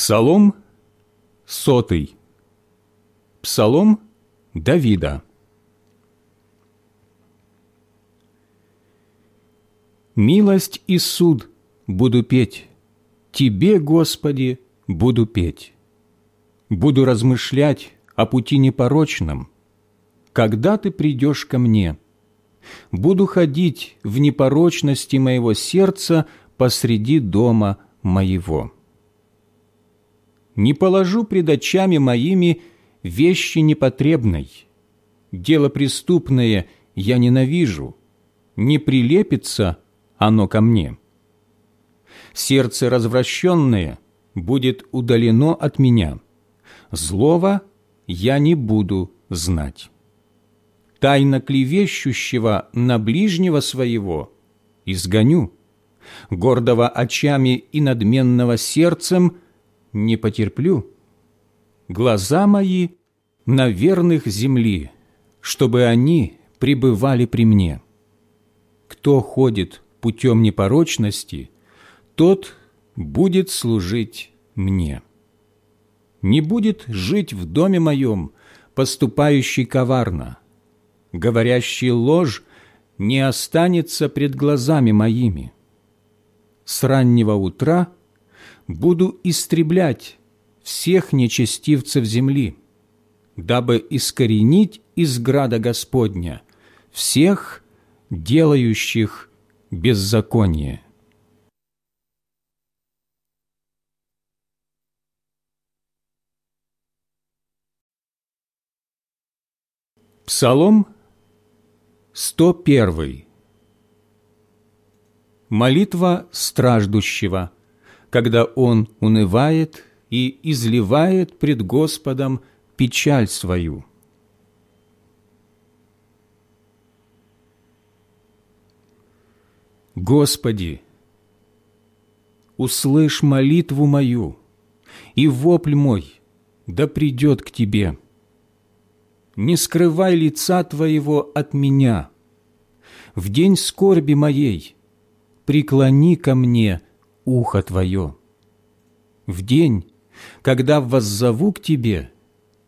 Псалом сотый. Псалом Давида. Милость и суд буду петь, Тебе, Господи, буду петь. Буду размышлять о пути непорочном, когда Ты придешь ко мне. Буду ходить в непорочности моего сердца посреди дома моего. Не положу пред очами моими вещи непотребной. Дело преступное я ненавижу, не прилепится оно ко мне. Сердце развращенное будет удалено от меня, злого я не буду знать. Тайно клевещущего на ближнего своего изгоню, гордого очами и надменного сердцем не потерплю. Глаза мои на верных земли, чтобы они пребывали при мне. Кто ходит путем непорочности, тот будет служить мне. Не будет жить в доме моем, поступающий коварно, говорящий ложь не останется пред глазами моими. С раннего утра буду истреблять всех нечестивцев земли, дабы искоренить из града Господня всех, делающих беззаконие. Псалом 101 Молитва страждущего, когда он унывает и изливает пред Господом печаль свою. Господи, услышь молитву мою, и вопль мой да придет к Тебе. Не скрывай лица Твоего от меня. В день скорби моей преклони ко мне ухо Твое. В день, когда воззову к Тебе,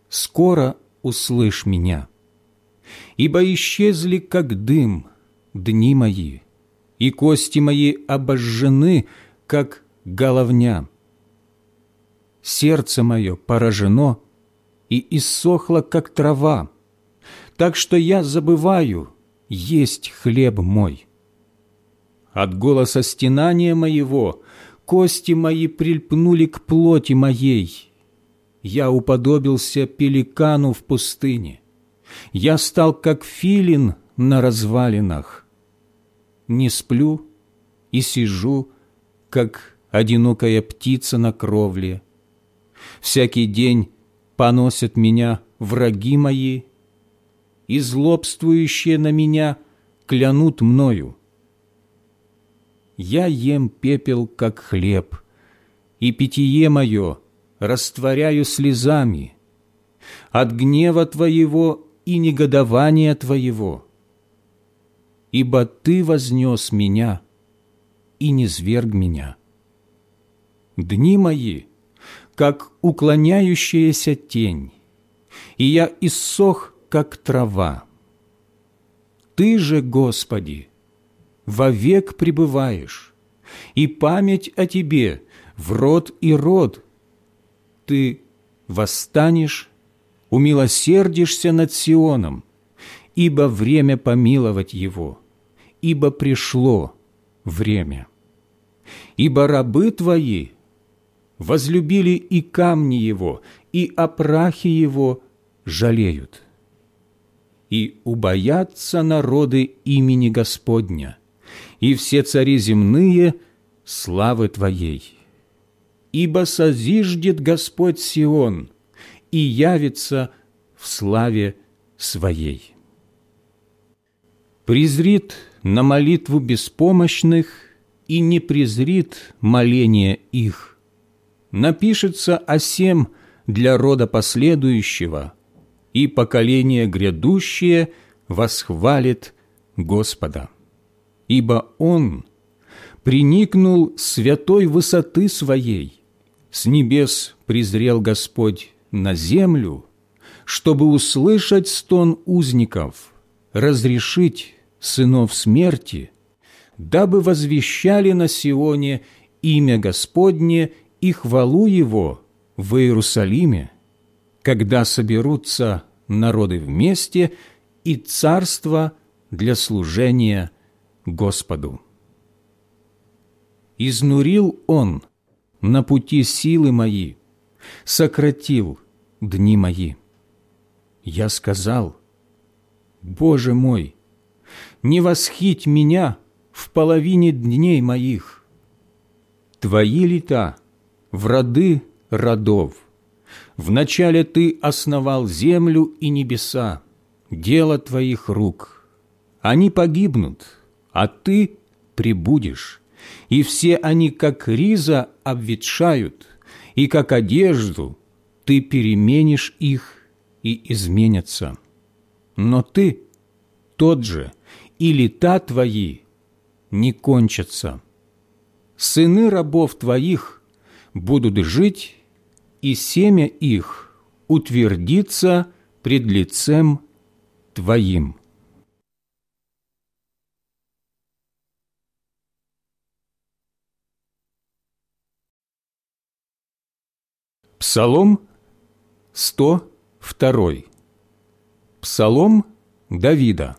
скоро услышь меня. Ибо исчезли, как дым, дни мои, и кости мои обожжены, как головня. Сердце мое поражено и иссохло, как трава, так что я забываю есть хлеб мой. От голоса стенания моего кости мои прильпнули к плоти моей. Я уподобился пеликану в пустыне. Я стал, как филин на развалинах. Не сплю и сижу, как одинокая птица на кровле. Всякий день поносят меня враги мои, и злобствующие на меня клянут мною я ем пепел, как хлеб, и питье мое растворяю слезами от гнева Твоего и негодования Твоего. Ибо Ты вознес меня и не зверг меня. Дни мои, как уклоняющаяся тень, и я иссох, как трава. Ты же, Господи, вовек пребываешь, и память о Тебе в род и род. Ты восстанешь, умилосердишься над Сионом, ибо время помиловать его, ибо пришло время. Ибо рабы Твои возлюбили и камни Его, и о прахе Его жалеют. И убоятся народы имени Господня – и все цари земные славы Твоей. Ибо созиждет Господь Сион и явится в славе Своей. Презрит на молитву беспомощных и не презрит моление их. Напишется о сем для рода последующего, и поколение грядущее восхвалит Господа ибо Он приникнул святой высоты Своей, С небес презрел Господь на землю, чтобы услышать стон узников, разрешить сынов смерти, дабы возвещали на Сионе имя Господне и хвалу Его в Иерусалиме, когда соберутся народы вместе и царство для служения Господу. Изнурил Он на пути силы мои, сократил дни мои. Я сказал, Боже мой, не восхить меня в половине дней моих. Твои лета в роды родов. Вначале Ты основал землю и небеса, дело Твоих рук. Они погибнут, а Ты прибудешь, и все они, как риза, обветшают, и как одежду Ты переменишь их и изменятся. Но Ты тот же, и лета Твои не кончатся. Сыны рабов Твоих будут жить, и семя их утвердится пред лицем Твоим». Псалом 102. Псалом Давида.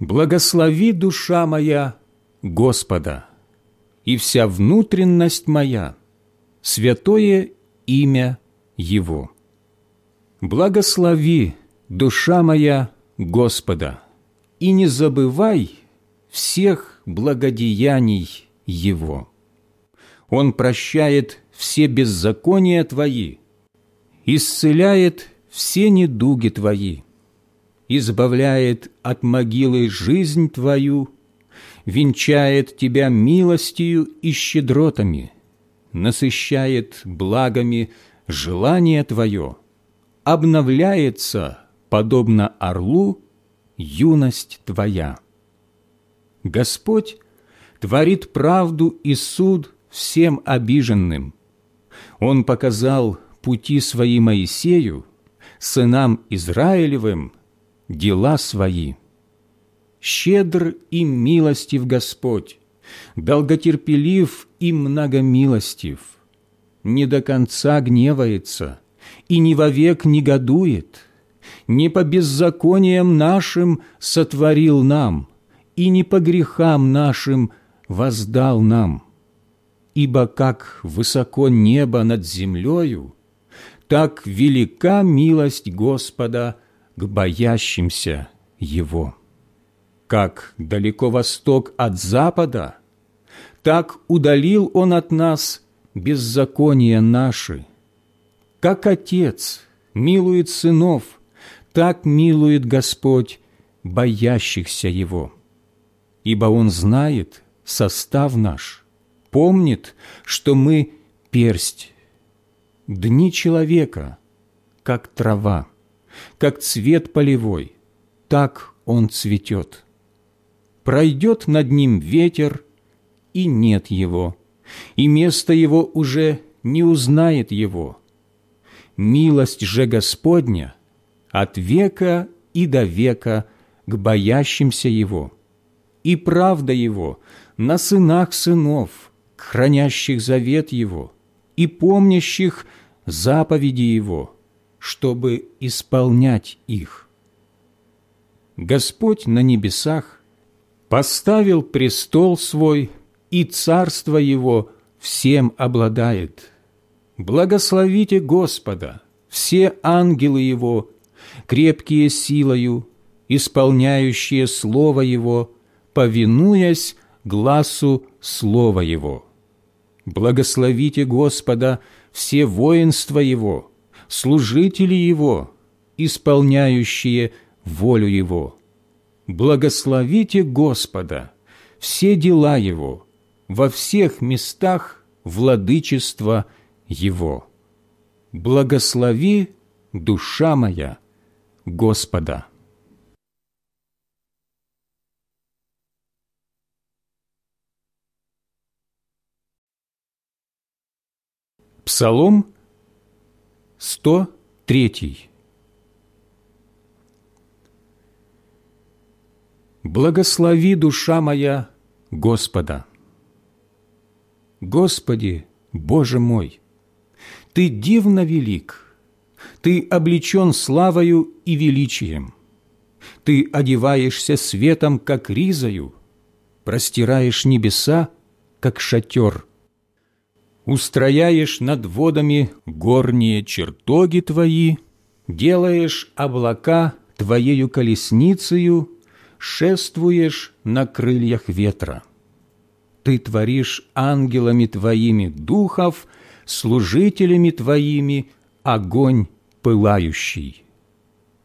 Благослови, душа моя, Господа, и вся внутренность моя, святое имя Его. Благослови, душа моя, Господа, и не забывай всех благодеяний его. Он прощает все беззакония Твои, исцеляет все недуги Твои, избавляет от могилы жизнь Твою, венчает Тебя милостью и щедротами, насыщает благами желание Твое, обновляется, подобно орлу, юность Твоя. Господь творит правду и суд всем обиженным. Он показал пути свои Моисею, сынам Израилевым, дела свои. Щедр и милостив Господь, долготерпелив и многомилостив, не до конца гневается и не вовек негодует, не по беззакониям нашим сотворил нам, и не по грехам нашим – воздал нам. Ибо как высоко небо над землею, так велика милость Господа к боящимся Его. Как далеко восток от запада, так удалил Он от нас беззакония наши. Как Отец милует сынов, так милует Господь боящихся Его. Ибо Он знает, состав наш, помнит, что мы персть. Дни человека, как трава, как цвет полевой, так он цветет. Пройдет над ним ветер, и нет его, и место его уже не узнает его. Милость же Господня от века и до века к боящимся Его, и правда Его на сынах сынов, хранящих завет Его и помнящих заповеди Его, чтобы исполнять их. Господь на небесах поставил престол свой, и царство Его всем обладает. Благословите Господа, все ангелы Его, крепкие силою, исполняющие Слово Его, повинуясь гласу Слова Его. Благословите Господа все воинства Его, служители Его, исполняющие волю Его. Благословите Господа все дела Его во всех местах владычества Его. Благослови, душа моя, Господа. Псалом 103. Благослови, душа моя, Господа. Господи, Боже мой, Ты дивно велик, Ты облечен славою и величием, Ты одеваешься светом, как ризою, простираешь небеса, как шатер, устрояешь над водами горние чертоги Твои, делаешь облака Твоею колесницею шествуешь на крыльях ветра. Ты творишь ангелами Твоими духов, служителями Твоими огонь пылающий.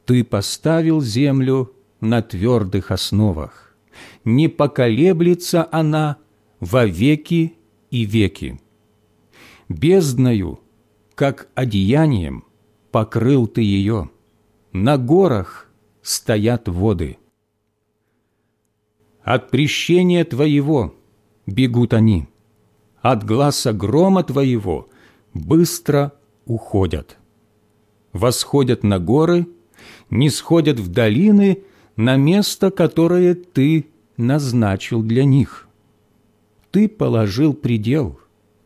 Ты поставил землю на твердых основах. Не поколеблется она во веки и веки. Бездною, как одеянием, покрыл ты ее. На горах стоят воды. От прещения Твоего бегут они, от глаза грома Твоего быстро уходят. Восходят на горы, не сходят в долины, на место, которое Ты назначил для них. Ты положил предел,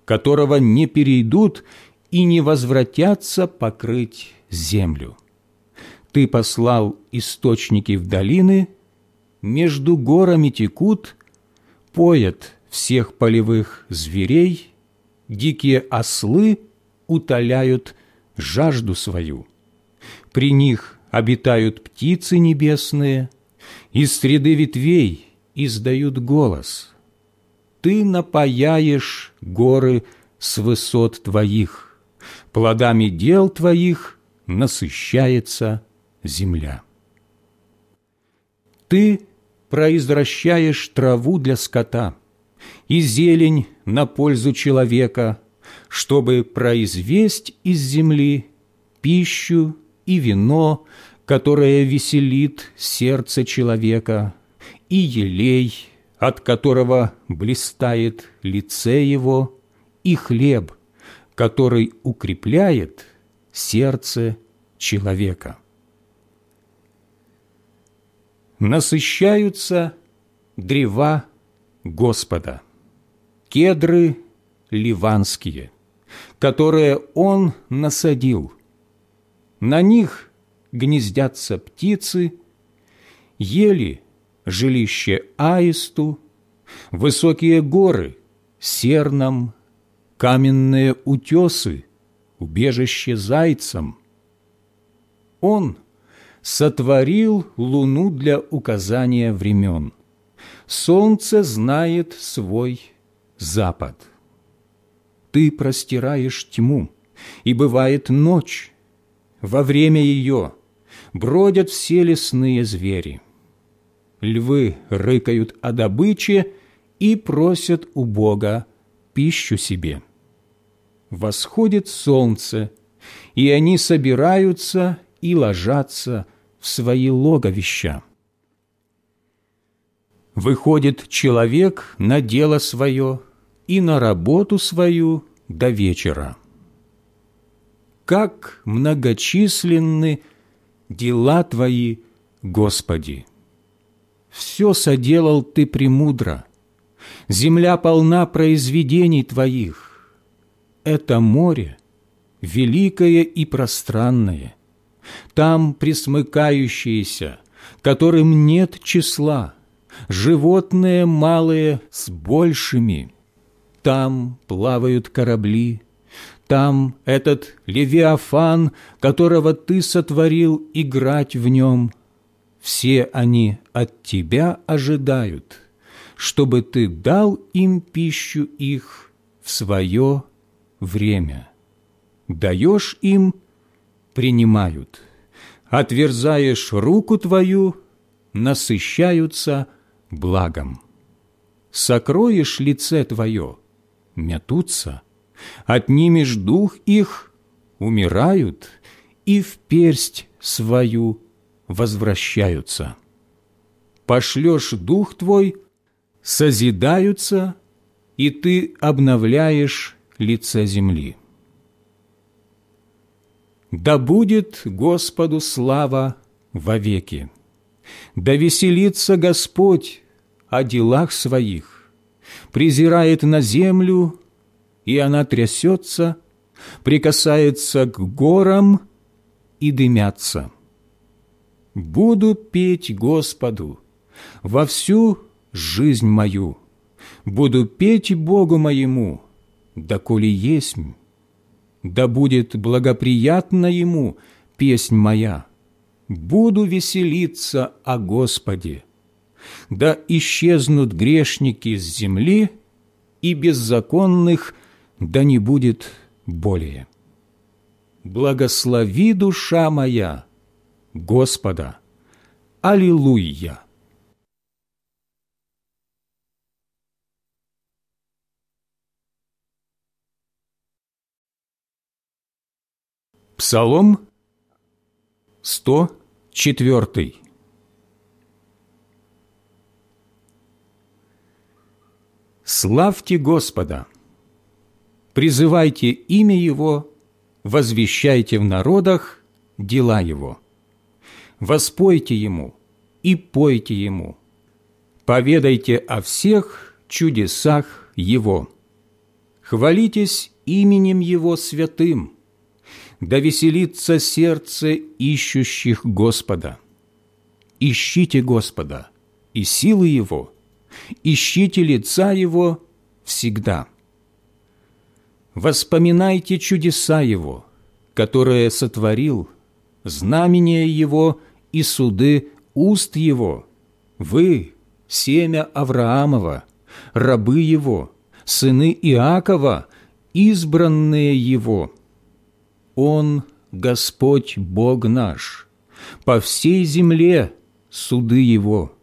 которого не перейдут и не возвратятся покрыть землю. Ты послал источники в долины – между горами текут, поят всех полевых зверей, дикие ослы утоляют жажду свою. При них обитают птицы небесные, из среды ветвей издают голос. Ты напаяешь горы с высот твоих, плодами дел твоих насыщается земля. Ты произвращаешь траву для скота и зелень на пользу человека, чтобы произвесть из земли пищу и вино, которое веселит сердце человека, и елей, от которого блистает лице его, и хлеб, который укрепляет сердце человека насыщаются древа Господа, кедры ливанские, которые Он насадил. На них гнездятся птицы, ели жилище аисту, высокие горы серном, каменные утесы, убежище зайцам. Он сотворил луну для указания времен. Солнце знает свой запад. Ты простираешь тьму, и бывает ночь. Во время ее бродят все лесные звери. Львы рыкают о добыче и просят у Бога пищу себе. Восходит солнце, и они собираются и ложатся в свои логовища. Выходит человек на дело свое и на работу свою до вечера. Как многочисленны дела Твои, Господи! Все соделал Ты премудро, земля полна произведений Твоих. Это море великое и пространное – там присмыкающиеся, которым нет числа, животные малые с большими. Там плавают корабли, там этот Левиафан, которого ты сотворил играть в нем. Все они от тебя ожидают, чтобы ты дал им пищу их в свое время. Даешь им принимают. Отверзаешь руку твою, насыщаются благом. Сокроешь лице твое, метутся, отнимешь дух их, умирают и в персть свою возвращаются. Пошлешь дух твой, созидаются, и ты обновляешь лице земли. Да будет Господу слава вовеки. Да веселится Господь о делах своих, презирает на землю, и она трясется, прикасается к горам и дымятся. Буду петь Господу во всю жизнь мою, буду петь Богу моему, доколе есть, да будет благоприятна Ему песнь моя, буду веселиться о Господе. Да исчезнут грешники с земли, и беззаконных да не будет более. Благослови душа моя Господа. Аллилуйя! Псалом 104 Славьте Господа! Призывайте имя Его, возвещайте в народах дела Его. Воспойте Ему и пойте Ему. Поведайте о всех чудесах Его. Хвалитесь именем Его святым – да веселится сердце ищущих Господа. Ищите Господа и силы Его, ищите лица Его всегда. Воспоминайте чудеса Его, которые сотворил, знамения Его и суды уст Его. Вы, семя Авраамова, рабы Его, сыны Иакова, избранные Его – он Господь Бог наш, по всей земле суды Его.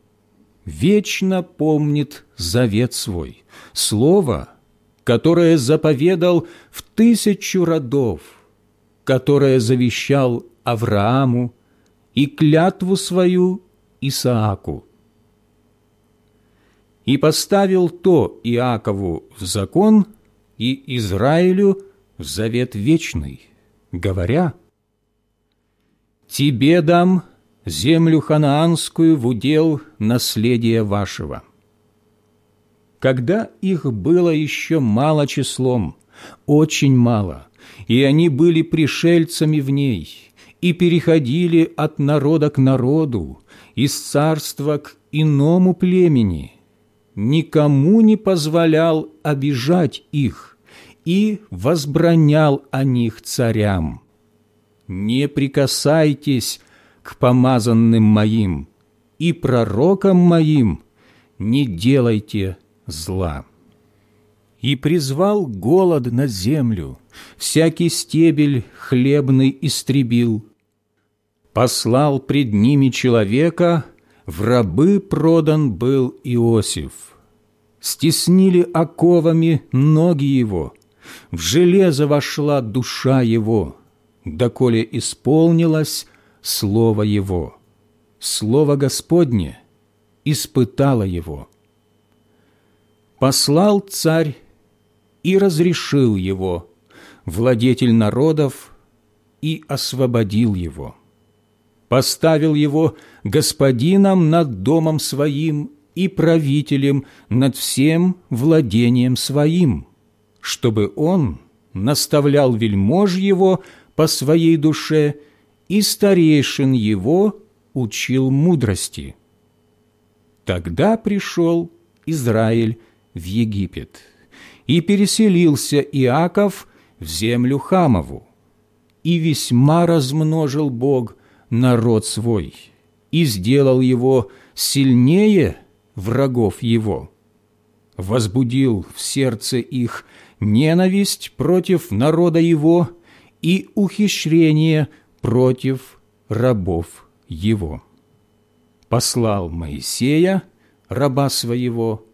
Вечно помнит завет свой, слово, которое заповедал в тысячу родов, которое завещал Аврааму и клятву свою Исааку. И поставил то Иакову в закон и Израилю в завет вечный, говоря, «Тебе дам землю ханаанскую в удел наследия вашего». Когда их было еще мало числом, очень мало, и они были пришельцами в ней, и переходили от народа к народу, из царства к иному племени, никому не позволял обижать их, и возбранял о них царям. «Не прикасайтесь к помазанным моим, и пророкам моим не делайте зла». И призвал голод на землю, всякий стебель хлебный истребил. Послал пред ними человека, в рабы продан был Иосиф. Стеснили оковами ноги его – в железо вошла душа его, доколе исполнилось слово его. Слово Господне испытало его. Послал царь и разрешил его, владетель народов, и освободил его. Поставил его господином над домом своим и правителем над всем владением своим – чтобы он наставлял вельмож его по своей душе и старейшин его учил мудрости. Тогда пришел Израиль в Египет, и переселился Иаков в землю Хамову, и весьма размножил Бог народ свой, и сделал его сильнее врагов его, возбудил в сердце их ненависть против народа его и ухищрение против рабов его. Послал Моисея, раба своего,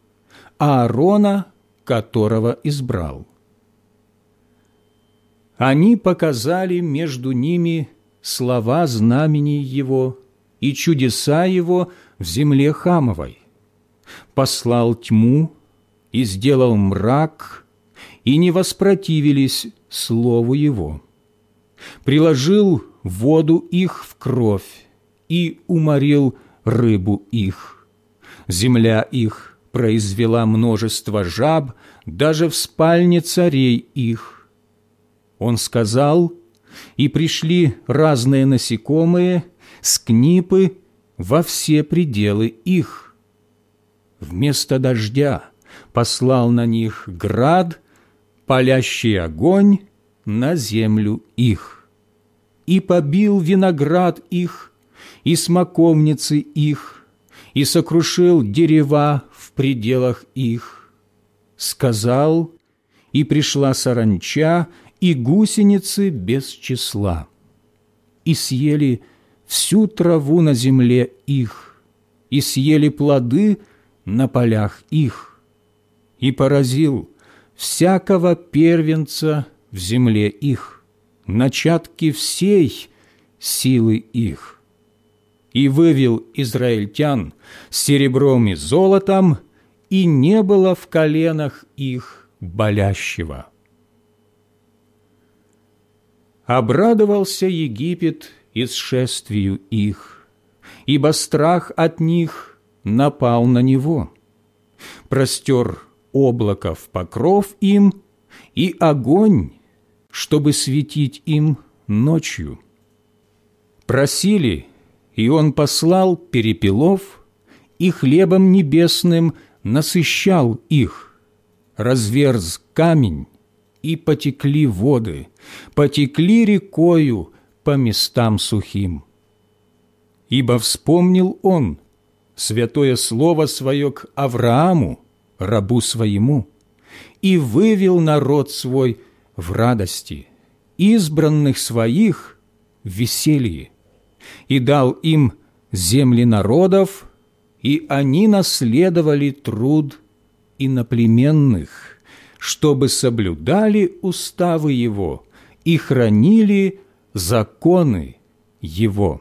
Аарона, которого избрал. Они показали между ними слова знамений его и чудеса его в земле Хамовой. Послал тьму и сделал мрак и не воспротивились Слову Его. приложил воду их в кровь и уморил рыбу их. Земля их произвела множество жаб даже в спальне царей их. Он сказал, и пришли разные насекомые, скнипы во все пределы их. Вместо дождя послал на них град, палящий огонь на землю их. И побил виноград их, и смоковницы их, и сокрушил дерева в пределах их. Сказал, и пришла саранча, и гусеницы без числа, и съели всю траву на земле их, и съели плоды на полях их, и поразил всякого первенца в земле их, начатки всей силы их, и вывел израильтян с серебром и золотом, и не было в коленах их болящего. Обрадовался Египет исшествию их, ибо страх от них напал на него. Простер облако в покров им и огонь, чтобы светить им ночью. Просили, и он послал перепелов, и хлебом небесным насыщал их, разверз камень, и потекли воды, потекли рекою по местам сухим. Ибо вспомнил он святое слово свое к Аврааму, рабу своему, и вывел народ свой в радости, избранных своих в веселье, и дал им земли народов, и они наследовали труд иноплеменных, чтобы соблюдали уставы Его и хранили законы Его.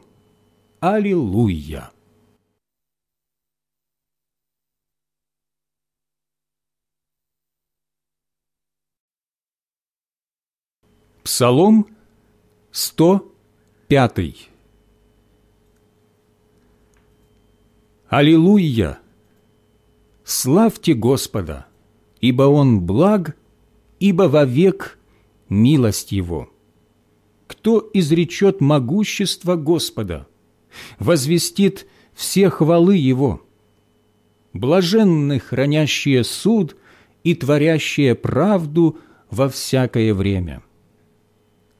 Аллилуйя! Псалом 105 Аллилуйя! Славьте Господа! Ибо Он благ, ибо вовек милость Его. Кто изречет могущество Господа, возвестит все хвалы Его? Блаженны хранящие суд и творящие правду во всякое время.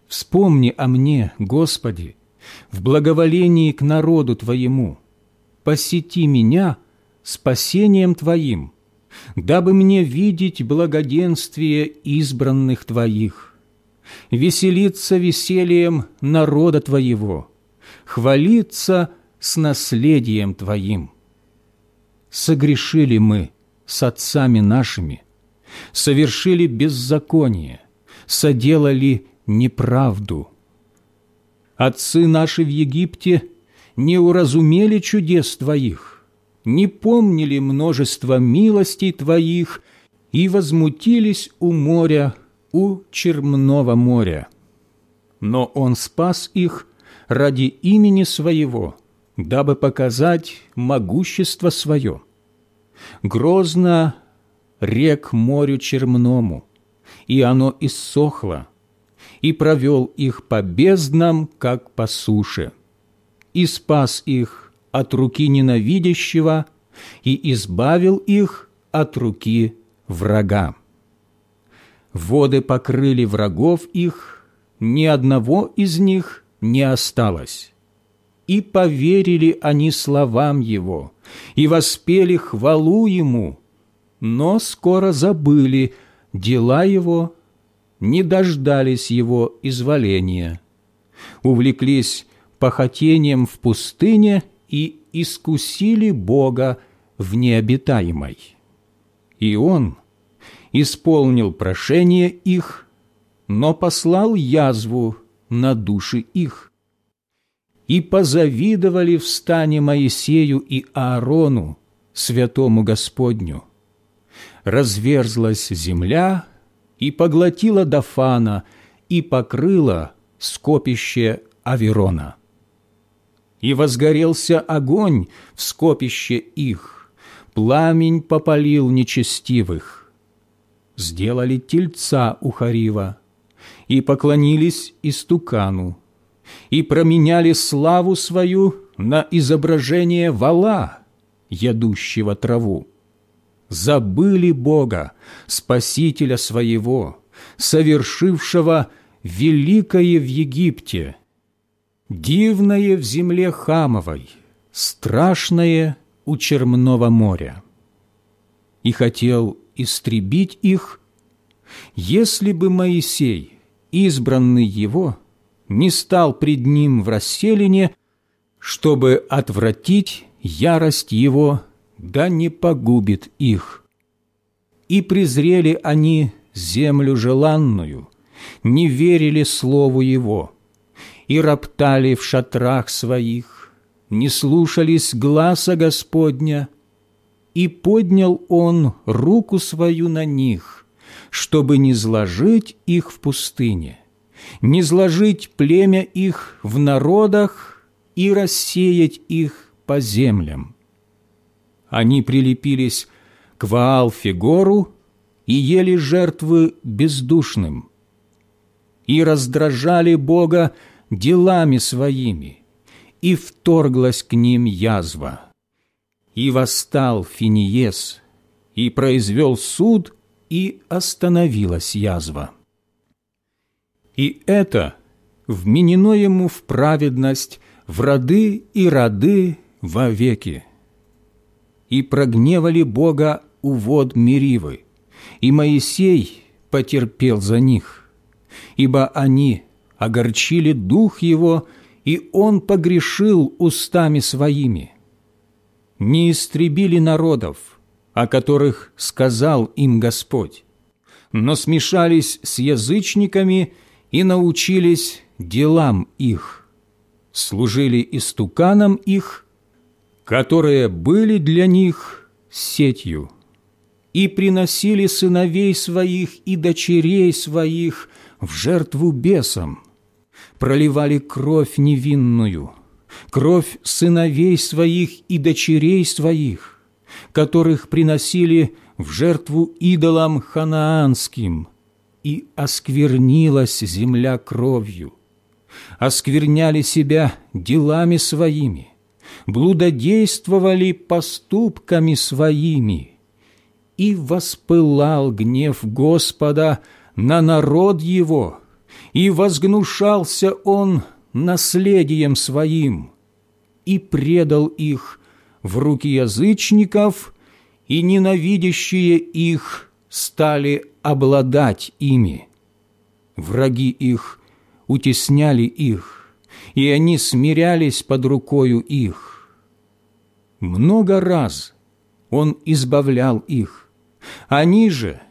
Вспомни о мне, Господи, в благоволении к народу Твоему, посети меня спасением Твоим – дабы мне видеть благоденствие избранных Твоих, веселиться весельем народа Твоего, хвалиться с наследием Твоим. Согрешили мы с отцами нашими, совершили беззаконие, соделали неправду. Отцы наши в Египте не уразумели чудес Твоих, не помнили множество милостей Твоих и возмутились у моря, у Чермного моря. Но Он спас их ради имени Своего, дабы показать могущество Свое. Грозно рек морю Чермному, и оно иссохло, и провел их по безднам, как по суше, и спас их от руки ненавидящего и избавил их от руки врага. Воды покрыли врагов их, ни одного из них не осталось. И поверили они словам Его, и воспели хвалу Ему, но скоро забыли дела Его, не дождались Его изволения, увлеклись похотением в пустыне – и искусили Бога в необитаемой. И Он исполнил прошение их, но послал язву на души их. И позавидовали в стане Моисею и Аарону, святому Господню. Разверзлась земля и поглотила Дафана и покрыла скопище Аверона. И возгорелся огонь в скопище их, пламень попалил нечестивых. Сделали тельца у Харива, и поклонились истукану, и променяли славу свою на изображение вала, ядущего траву. Забыли Бога, Спасителя своего, совершившего великое в Египте, дивное в земле Хамовой, страшное у Черного моря. И хотел истребить их, если бы Моисей, избранный его, не стал пред ним в расселине, чтобы отвратить ярость его, да не погубит их. И презрели они землю желанную, не верили слову его, и роптали в шатрах своих, не слушались гласа Господня, и поднял он руку свою на них, чтобы не зложить их в пустыне, не зложить племя их в народах и рассеять их по землям. Они прилепились к Ваал-Фигору и ели жертвы бездушным, и раздражали Бога делами своими, и вторглась к ним язва. И восстал Финиес, и произвел суд, и остановилась язва. И это вменено ему в праведность в роды и роды вовеки. И прогневали Бога у вод Меривы, и Моисей потерпел за них, ибо они огорчили дух его, и он погрешил устами своими. Не истребили народов, о которых сказал им Господь, но смешались с язычниками и научились делам их, служили истуканам их, которые были для них сетью, и приносили сыновей своих и дочерей своих в жертву бесам, проливали кровь невинную, кровь сыновей своих и дочерей своих, которых приносили в жертву идолам ханаанским, и осквернилась земля кровью, оскверняли себя делами своими, блудодействовали поступками своими, и воспылал гнев Господа на народ его, и возгнушался он наследием своим, и предал их в руки язычников, и ненавидящие их стали обладать ими. Враги их утесняли их, и они смирялись под рукою их. Много раз он избавлял их, они же –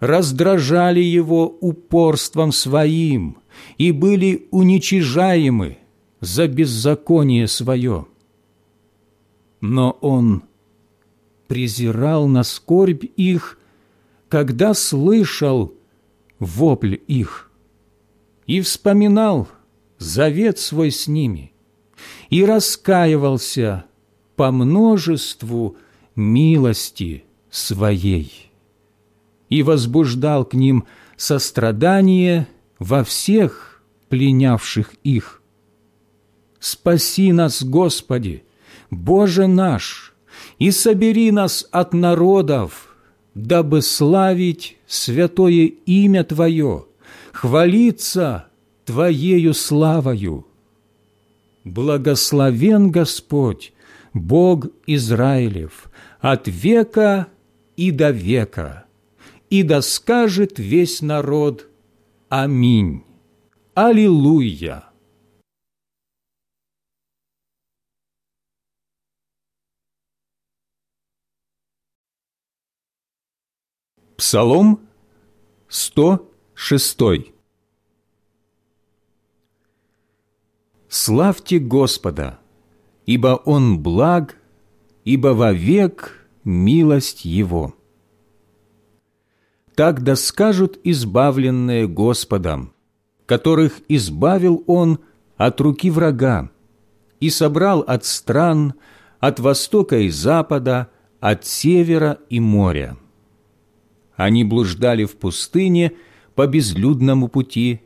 раздражали его упорством своим и были уничижаемы за беззаконие свое. Но он презирал на скорбь их, когда слышал вопль их, и вспоминал завет свой с ними, и раскаивался по множеству милости своей и возбуждал к ним сострадание во всех пленявших их. Спаси нас, Господи, Боже наш, и собери нас от народов, дабы славить святое имя Твое, хвалиться Твоею славою. Благословен Господь, Бог Израилев, от века и до века и да скажет весь народ Аминь. Аллилуйя! Псалом 106 Славьте Господа, ибо Он благ, ибо вовек милость Его. Так да скажут избавленные Господом, которых избавил Он от руки врага и собрал от стран, от востока и запада, от севера и моря. Они блуждали в пустыне по безлюдному пути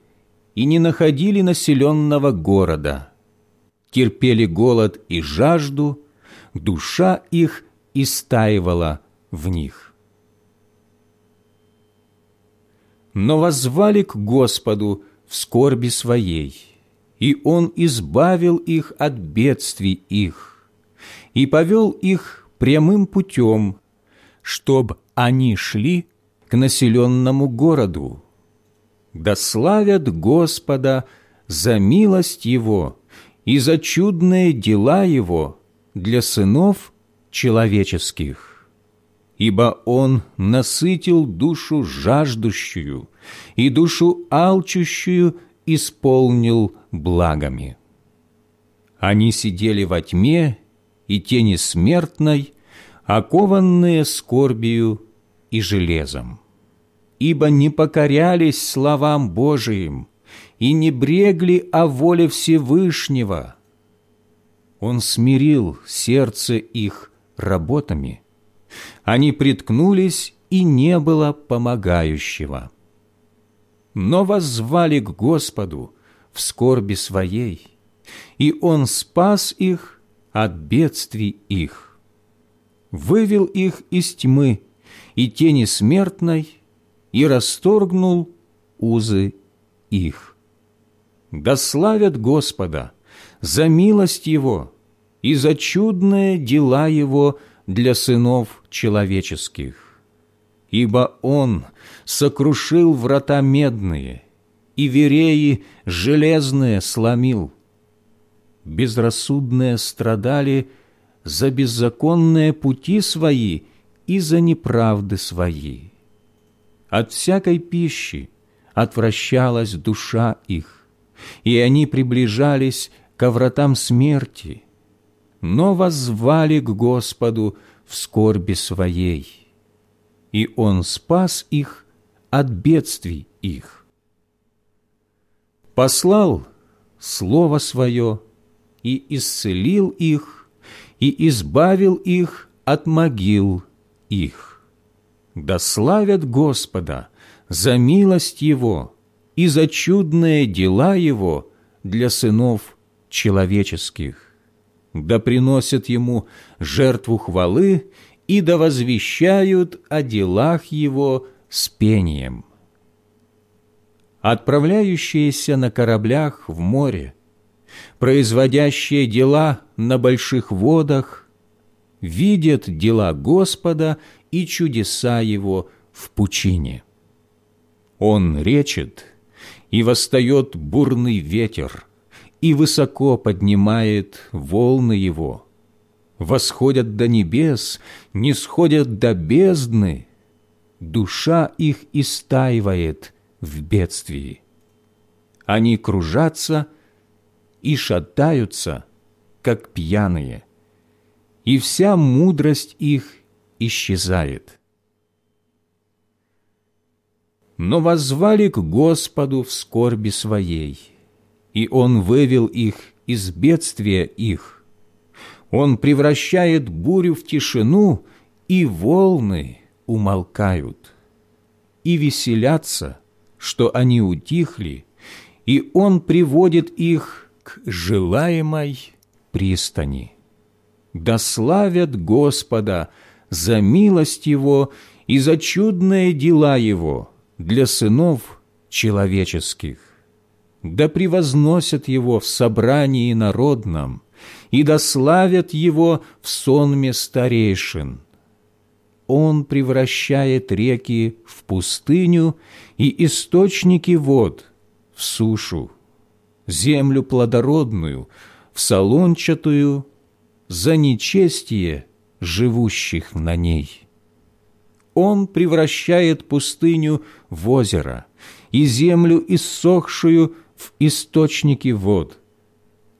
и не находили населенного города, терпели голод и жажду, душа их истаивала в них. Но воззвали к Господу в скорби своей, и Он избавил их от бедствий их, и повел их прямым путем, чтоб они шли к населенному городу. Да славят Господа за милость Его и за чудные дела Его для сынов человеческих. Ибо Он насытил душу жаждущую и душу алчущую исполнил благами. Они сидели во тьме и тени смертной, окованные скорбию и железом. Ибо не покорялись словам Божиим и не брегли о воле Всевышнего. Он смирил сердце их работами. Они приткнулись, и не было помогающего но воззвали к Господу в скорби своей, и Он спас их от бедствий их, вывел их из тьмы и тени смертной и расторгнул узы их. Да славят Господа за милость Его и за чудные дела Его для сынов человеческих ибо Он сокрушил врата медные и вереи железные сломил. Безрассудные страдали за беззаконные пути свои и за неправды свои. От всякой пищи отвращалась душа их, и они приближались ко вратам смерти, но воззвали к Господу в скорби своей и Он спас их от бедствий их. Послал Слово Свое и исцелил их, и избавил их от могил их. Да славят Господа за милость Его и за чудные дела Его для сынов человеческих. Да приносят Ему жертву хвалы и да возвещают о делах Его с пением. Отправляющиеся на кораблях в море, производящие дела на больших водах, видят дела Господа и чудеса Его в пучине. Он речет, и восстает бурный ветер, и высоко поднимает волны Его – восходят до небес, не сходят до бездны, душа их истаивает в бедствии. Они кружатся и шатаются, как пьяные, и вся мудрость их исчезает. Но возвали к Господу в скорби своей, и Он вывел их из бедствия их, он превращает бурю в тишину, и волны умолкают. И веселятся, что они утихли, и Он приводит их к желаемой пристани. Да славят Господа за милость Его и за чудные дела Его для сынов человеческих. Да превозносят Его в собрании народном, и дославят его в сонме старейшин. Он превращает реки в пустыню и источники вод в сушу, землю плодородную в солончатую, за нечестие живущих на ней. Он превращает пустыню в озеро и землю иссохшую в источники вод –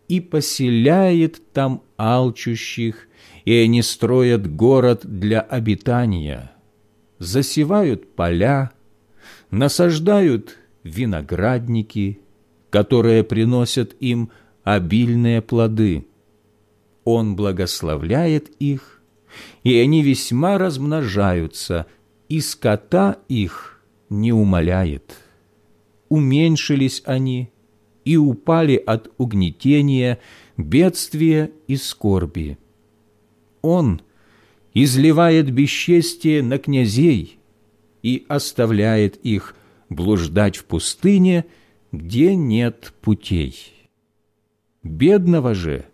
и поселяет там алчущих, и они строят город для обитания, засевают поля, насаждают виноградники которые приносят им обильные плоды. Он благословляет их, и они весьма размножаются, и скота их не умоляет. Уменьшились они и упали от угнетения, бедствия и скорби. Он изливает бесчестие на князей и оставляет их блуждать в пустыне, где нет путей. Бедного же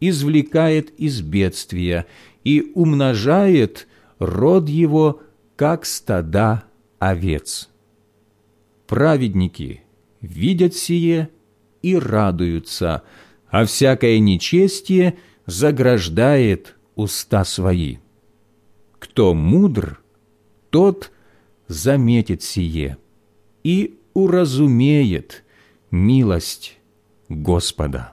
извлекает из бедствия и умножает род его, как стада овец. Праведники видят сие и радуются, а всякое нечестие заграждает уста свои. Кто мудр, тот заметит сие и уразумеет милость Господа.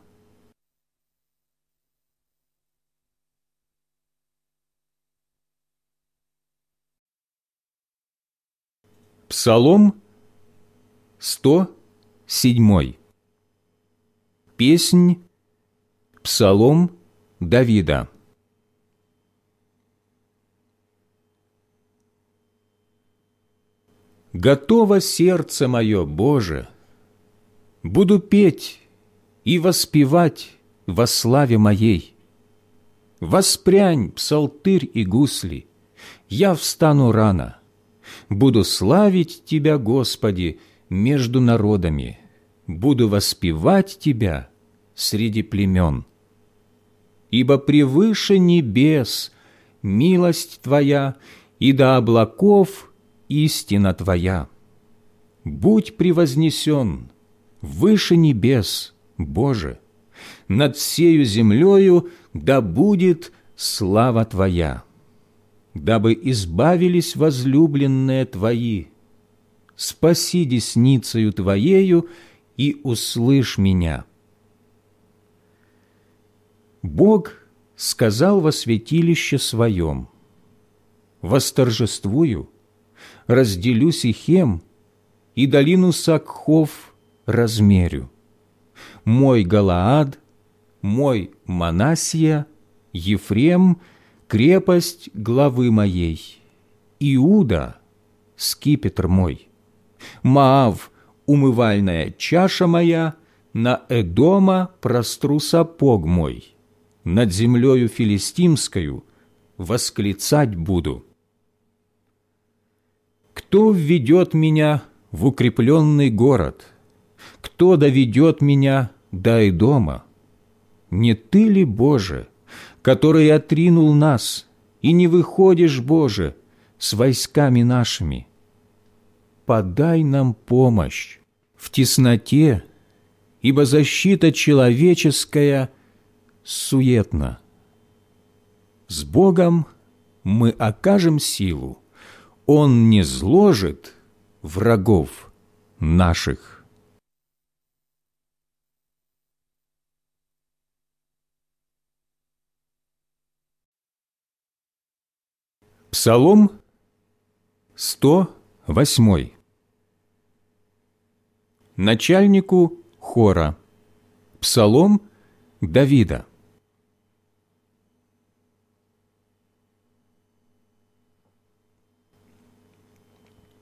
Псалом 107. Песнь, Псалом Давида. Готово сердце мое, Боже, Буду петь и воспевать во славе моей. Воспрянь, псалтырь и гусли, я встану рано, Буду славить Тебя, Господи, между народами, Буду воспевать Тебя среди племен. Ибо превыше небес милость Твоя, и до облаков истина Твоя. Будь превознесен выше небес, Боже, над всею землею да будет слава Твоя, дабы избавились возлюбленные Твои. Спаси десницею Твоею и услышь меня. Бог сказал во святилище Своем, «Восторжествую, разделю Сихем и долину Сакхов размерю. Мой Галаад, мой Манасия, Ефрем – крепость главы моей, Иуда – скипетр мой, Маав – умывальная чаша моя, на Эдома простру сапог мой, над землею филистимскою восклицать буду – кто введет меня в укрепленный город? Кто доведет меня до дома? Не Ты ли, Боже, который отринул нас, и не выходишь, Боже, с войсками нашими? Подай нам помощь в тесноте, ибо защита человеческая суетна. С Богом мы окажем силу, он не зложит врагов наших. Псалом 108. Начальнику хора. Псалом Давида.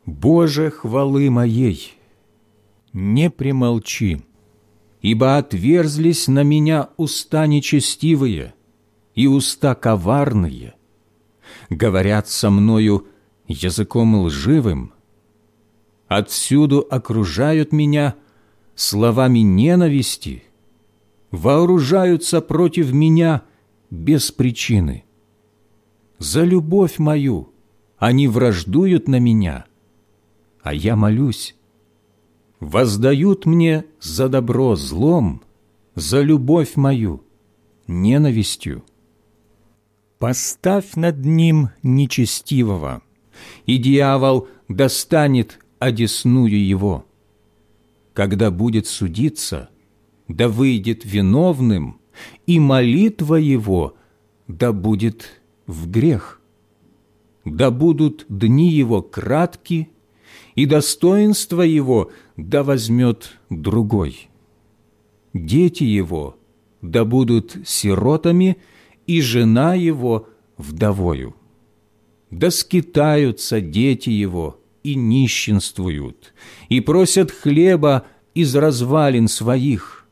Боже хвалы моей, не примолчи, ибо отверзлись на меня уста нечестивые и уста коварные, говорят со мною языком лживым, отсюду окружают меня словами ненависти, вооружаются против меня без причины. За любовь мою они враждуют на меня – а я молюсь. Воздают мне за добро злом, за любовь мою ненавистью. Поставь над ним нечестивого, и дьявол достанет одесную его. Когда будет судиться, да выйдет виновным, и молитва его да будет в грех. Да будут дни его кратки и достоинство его да возьмет другой. дети его да будут сиротами, и жена его вдовою. Да скитаются дети его и нищенствуют, и просят хлеба из развалин своих.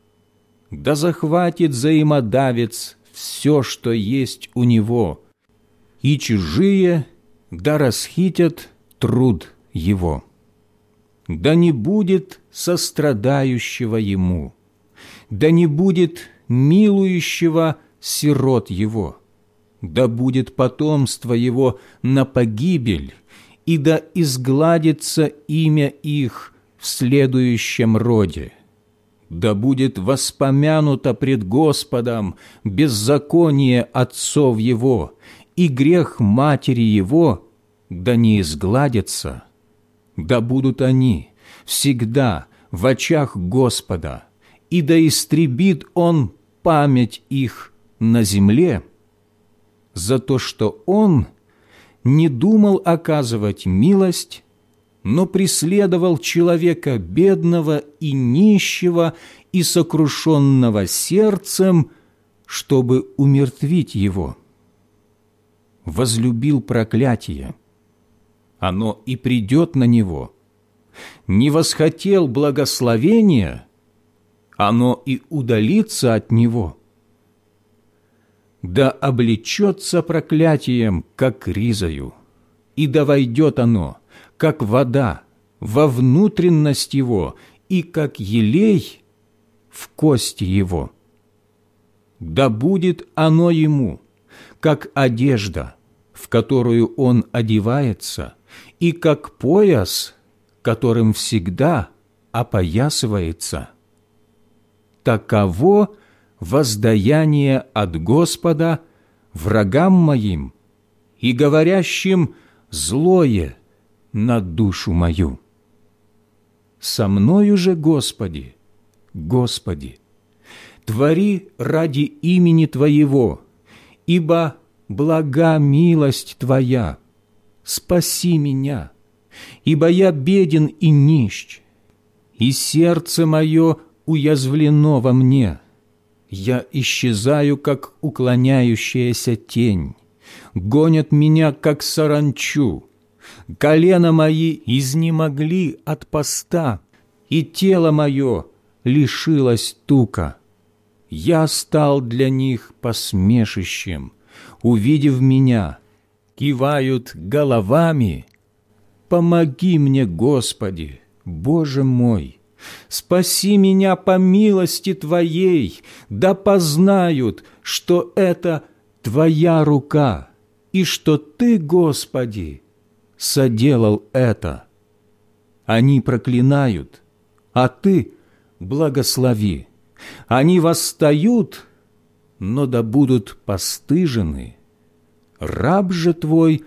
Да захватит взаимодавец все, что есть у него, и чужие да расхитят труд его. Да не будет сострадающего ему, да не будет милующего сирот его, да будет потомство его на погибель, и да изгладится имя их в следующем роде. Да будет воспомянуто пред Господом беззаконие отцов его, и грех матери его да не изгладится. Да будут они всегда в очах Господа, и да истребит Он память их на земле за то, что Он не думал оказывать милость, но преследовал человека бедного и нищего и сокрушенного сердцем, чтобы умертвить его. Возлюбил проклятие, оно и придет на него. Не восхотел благословения, оно и удалится от него. Да облечется проклятием, как ризою, и да войдет оно, как вода, во внутренность его, и как елей в кости его. Да будет оно ему, как одежда, в которую он одевается, и как пояс, которым всегда опоясывается – таково воздаяние от Господа врагам моим и говорящим злое на душу мою. Со мною же, Господи, Господи, твори ради имени Твоего, ибо блага милость Твоя, спаси меня, ибо я беден и нищ, и сердце мое уязвлено во мне. Я исчезаю, как уклоняющаяся тень. Гонят меня, как саранчу. Колено мои изнемогли от поста, и тело мое лишилось тука. Я стал для них посмешищем. Увидев меня, кивают головами. Помоги мне, Господи, Боже мой, Спаси меня по милости Твоей, да познают, что это Твоя рука, и что Ты, Господи, соделал это. Они проклинают, а Ты благослови. Они восстают, но да будут постыжены. Раб же Твой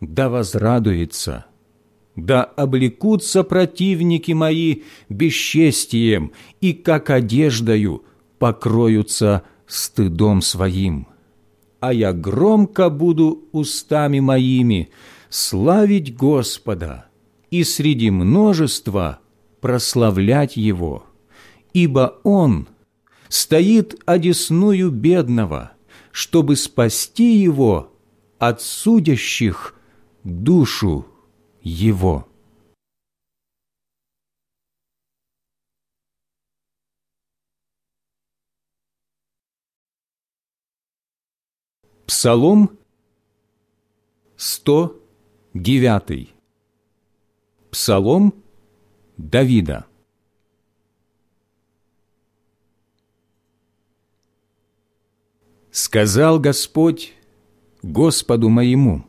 да возрадуется» да облекутся противники мои бесчестием, и как одеждою покроются стыдом своим. А я громко буду устами моими славить Господа и среди множества прославлять Его, ибо Он стоит одесную бедного, чтобы спасти его от судящих душу его. Псалом 109. Псалом Давида. Сказал Господь Господу моему,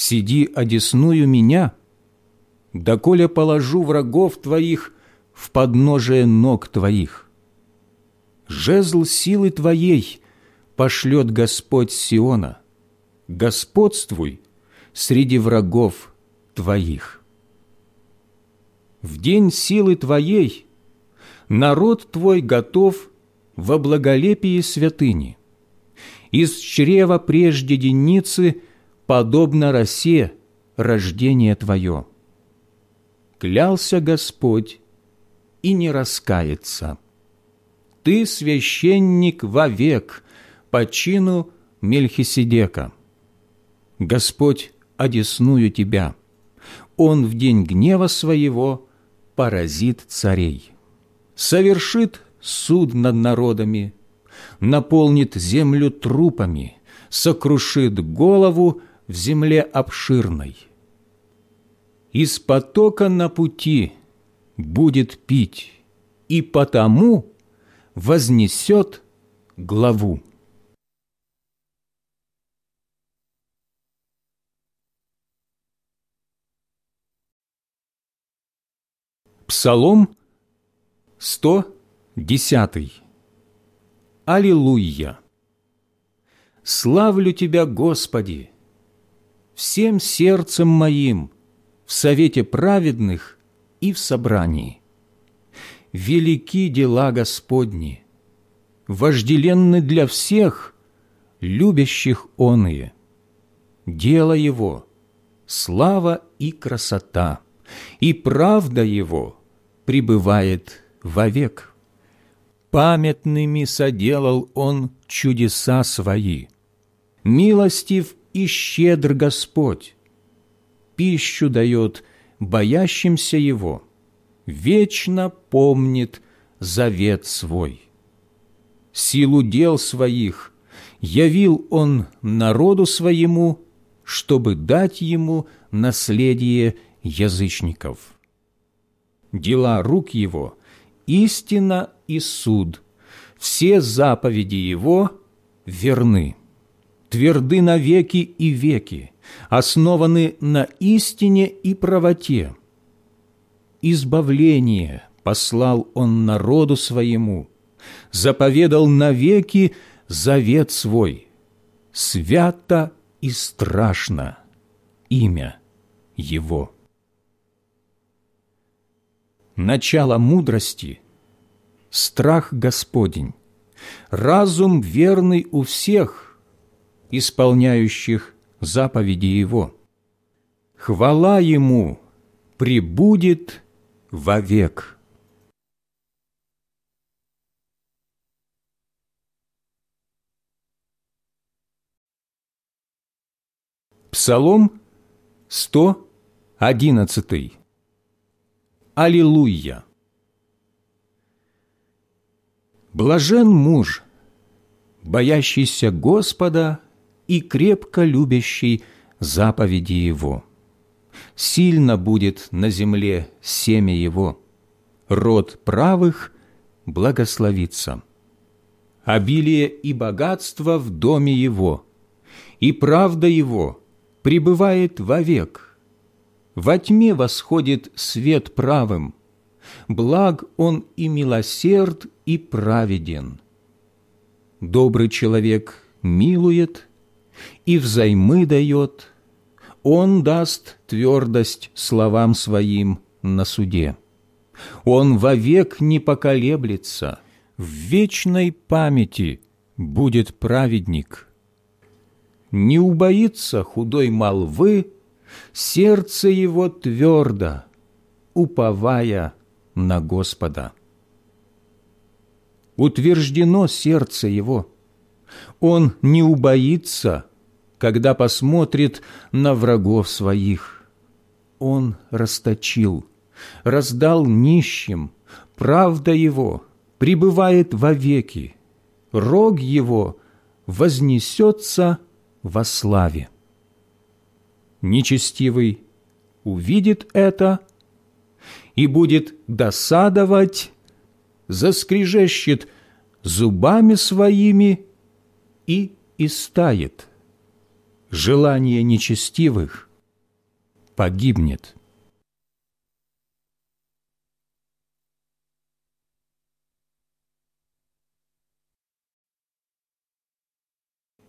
сиди одесную меня, доколе положу врагов твоих в подножие ног твоих. Жезл силы твоей пошлет Господь Сиона, господствуй среди врагов твоих. В день силы твоей народ твой готов во благолепии святыни. Из чрева прежде деницы – подобно росе рождение Твое. Клялся Господь и не раскается – ты священник вовек по чину Мельхиседека. Господь одесную тебя, Он в день гнева своего поразит царей, совершит суд над народами, наполнит землю трупами, сокрушит голову в земле обширной. Из потока на пути будет пить, и потому вознесет главу. Псалом 110. Аллилуйя! Славлю Тебя, Господи, всем сердцем моим, в совете праведных и в собрании. Велики дела Господни, вожделенны для всех, любящих оные. Дело Его – слава и красота, и правда Его пребывает вовек. Памятными соделал Он чудеса Свои. Милостив и щедр Господь, пищу дает боящимся Его, вечно помнит завет свой. Силу дел своих явил Он народу своему, чтобы дать ему наследие язычников. Дела рук Его – истина и суд, все заповеди Его верны, тверды навеки и веки, основаны на истине и правоте. Избавление послал Он народу Своему, заповедал навеки завет свой, свято и страшно имя Его. Начало мудрости – страх Господень, разум верный у всех, исполняющих заповеди Его. Хвала Ему прибудет вовек. Псалом 111. Аллилуйя! Блажен муж, боящийся Господа и крепко любящий заповеди Его. Сильно будет на земле семя Его, род правых благословится. Обилие и богатство в доме Его, и правда Его пребывает вовек. Во тьме восходит свет правым, благ Он и милосерд, и праведен. Добрый человек милует и взаймы дает, Он даст твердость словам своим на суде. Он вовек не поколеблется, в вечной памяти будет праведник. Не убоится худой молвы, сердце его твердо, уповая на Господа. Утверждено сердце его, он не убоится, когда посмотрит на врагов своих. Он расточил, раздал нищим, правда его пребывает вовеки, рог его вознесется во славе. Нечестивый увидит это и будет досадовать, заскрежещет зубами своими и истает. Желание нечестивых погибнет.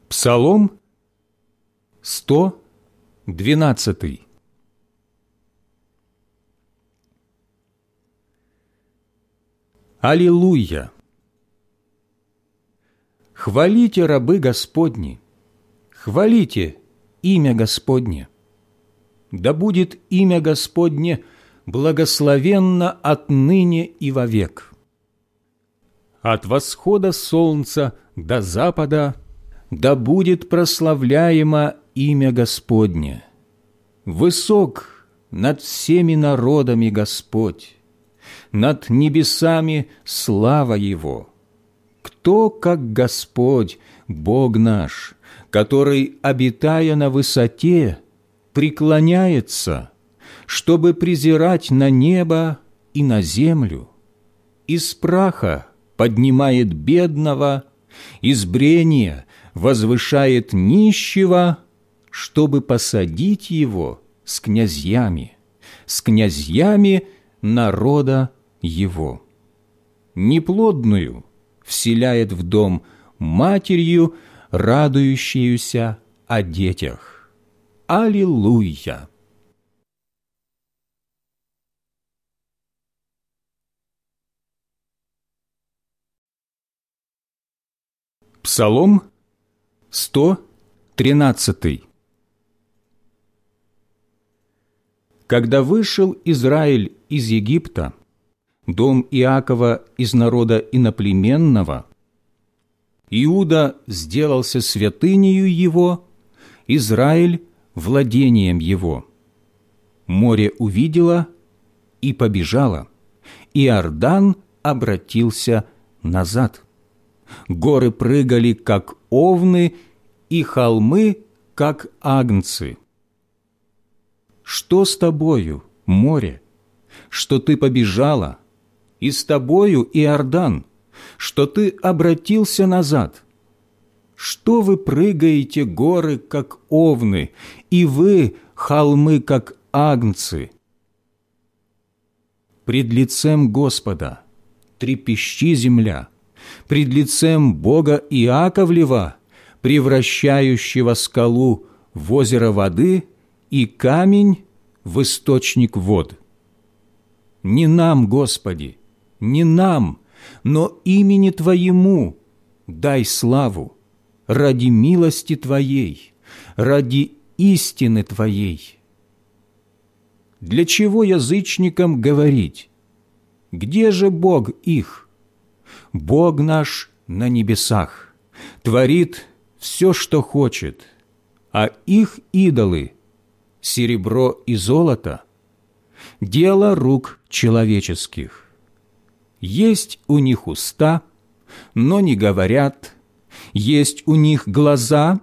Псалом 112 Аллилуйя! Хвалите рабы Господни, хвалите имя Господне. Да будет имя Господне благословенно отныне и вовек. от восхода солнца до запада, да будет прославляемо имя Господне. Высок над всеми народами Господь, над небесами слава Его. Кто, как Господь, Бог наш, который, обитая на высоте, преклоняется, чтобы презирать на небо и на землю, из праха поднимает бедного, из брения возвышает нищего, чтобы посадить его с князьями, с князьями народа его. Неплодную вселяет в дом матерью, радующуюся о детях. Аллилуйя! Псалом 113 Когда вышел Израиль из Египта, дом Иакова из народа иноплеменного, Иуда сделался святынею его, Израиль – владением его. Море увидело и побежало, и Иордан обратился назад. Горы прыгали, как овны, и холмы, как агнцы. Что с тобою, море, что ты побежала, и с тобою, Иордан, что ты обратился назад? Что вы прыгаете горы, как овны, и вы, холмы, как агнцы? Пред лицем Господа трепещи земля, пред лицем Бога Иаковлева, превращающего скалу в озеро воды и камень в источник вод. Не нам, Господи, не нам, но имени Твоему дай славу ради милости Твоей, ради истины Твоей. Для чего язычникам говорить? Где же Бог их? Бог наш на небесах, творит все, что хочет, а их идолы – серебро и золото – дело рук человеческих. Есть у них уста, но не говорят, есть у них глаза,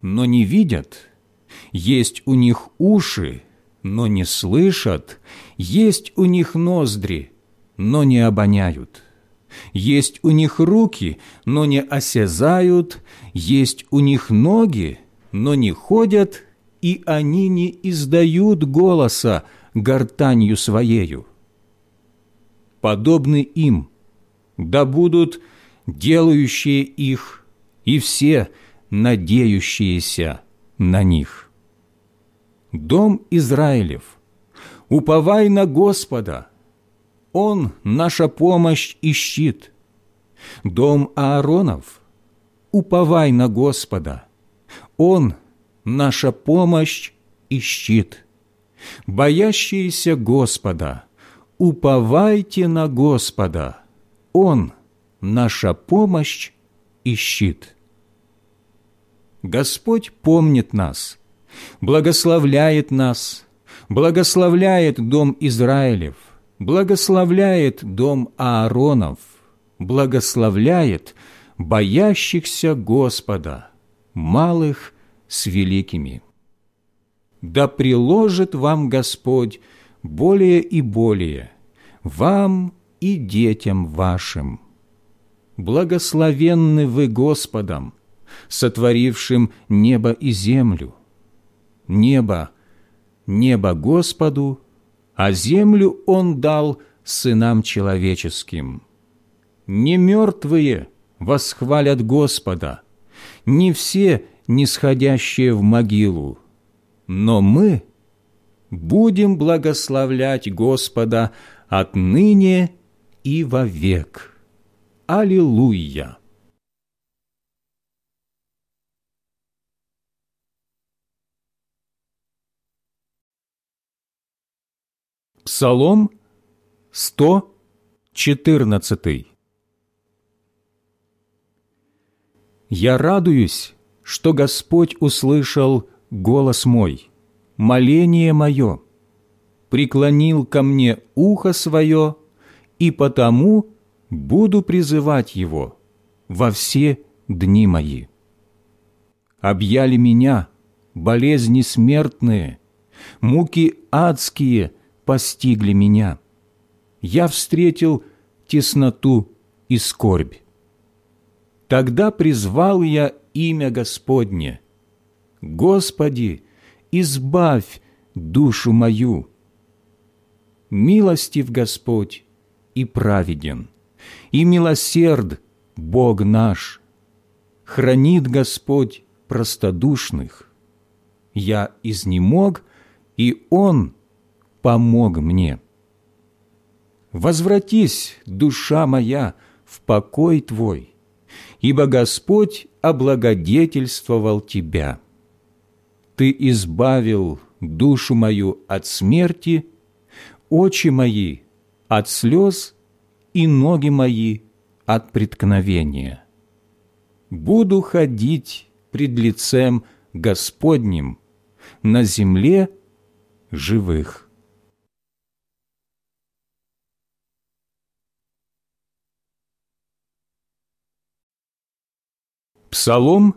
но не видят, есть у них уши, но не слышат, есть у них ноздри, но не обоняют. Есть у них руки, но не осязают, есть у них ноги, но не ходят, и они не издают голоса гортанью своею подобны им, да будут делающие их и все надеющиеся на них. Дом Израилев, уповай на Господа, Он наша помощь и щит. Дом Ааронов, уповай на Господа, Он наша помощь и щит. Боящиеся Господа – уповайте на Господа, Он – наша помощь и щит. Господь помнит нас, благословляет нас, благословляет дом Израилев, благословляет дом Ааронов, благословляет боящихся Господа, малых с великими. Да приложит вам Господь более и более, вам и детям вашим. Благословенны вы Господом, сотворившим небо и землю. Небо, небо Господу, а землю Он дал сынам человеческим. Не мертвые восхвалят Господа, не все нисходящие в могилу, но мы – будем благословлять Господа отныне и вовек. Аллилуйя! Псалом 114 Я радуюсь, что Господь услышал голос мой, моление мое, преклонил ко мне ухо свое, и потому буду призывать Его во все дни мои. Объяли меня болезни смертные, муки адские постигли меня. Я встретил тесноту и скорбь. Тогда призвал я имя Господне. Господи, избавь душу мою. Милостив Господь и праведен, и милосерд Бог наш. Хранит Господь простодушных. Я изнемог, и Он помог мне. Возвратись, душа моя, в покой Твой, ибо Господь облагодетельствовал Тебя. Ты избавил душу мою от смерти, очи мои от слез и ноги мои от преткновения. Буду ходить пред лицем Господним на земле живых. Псалом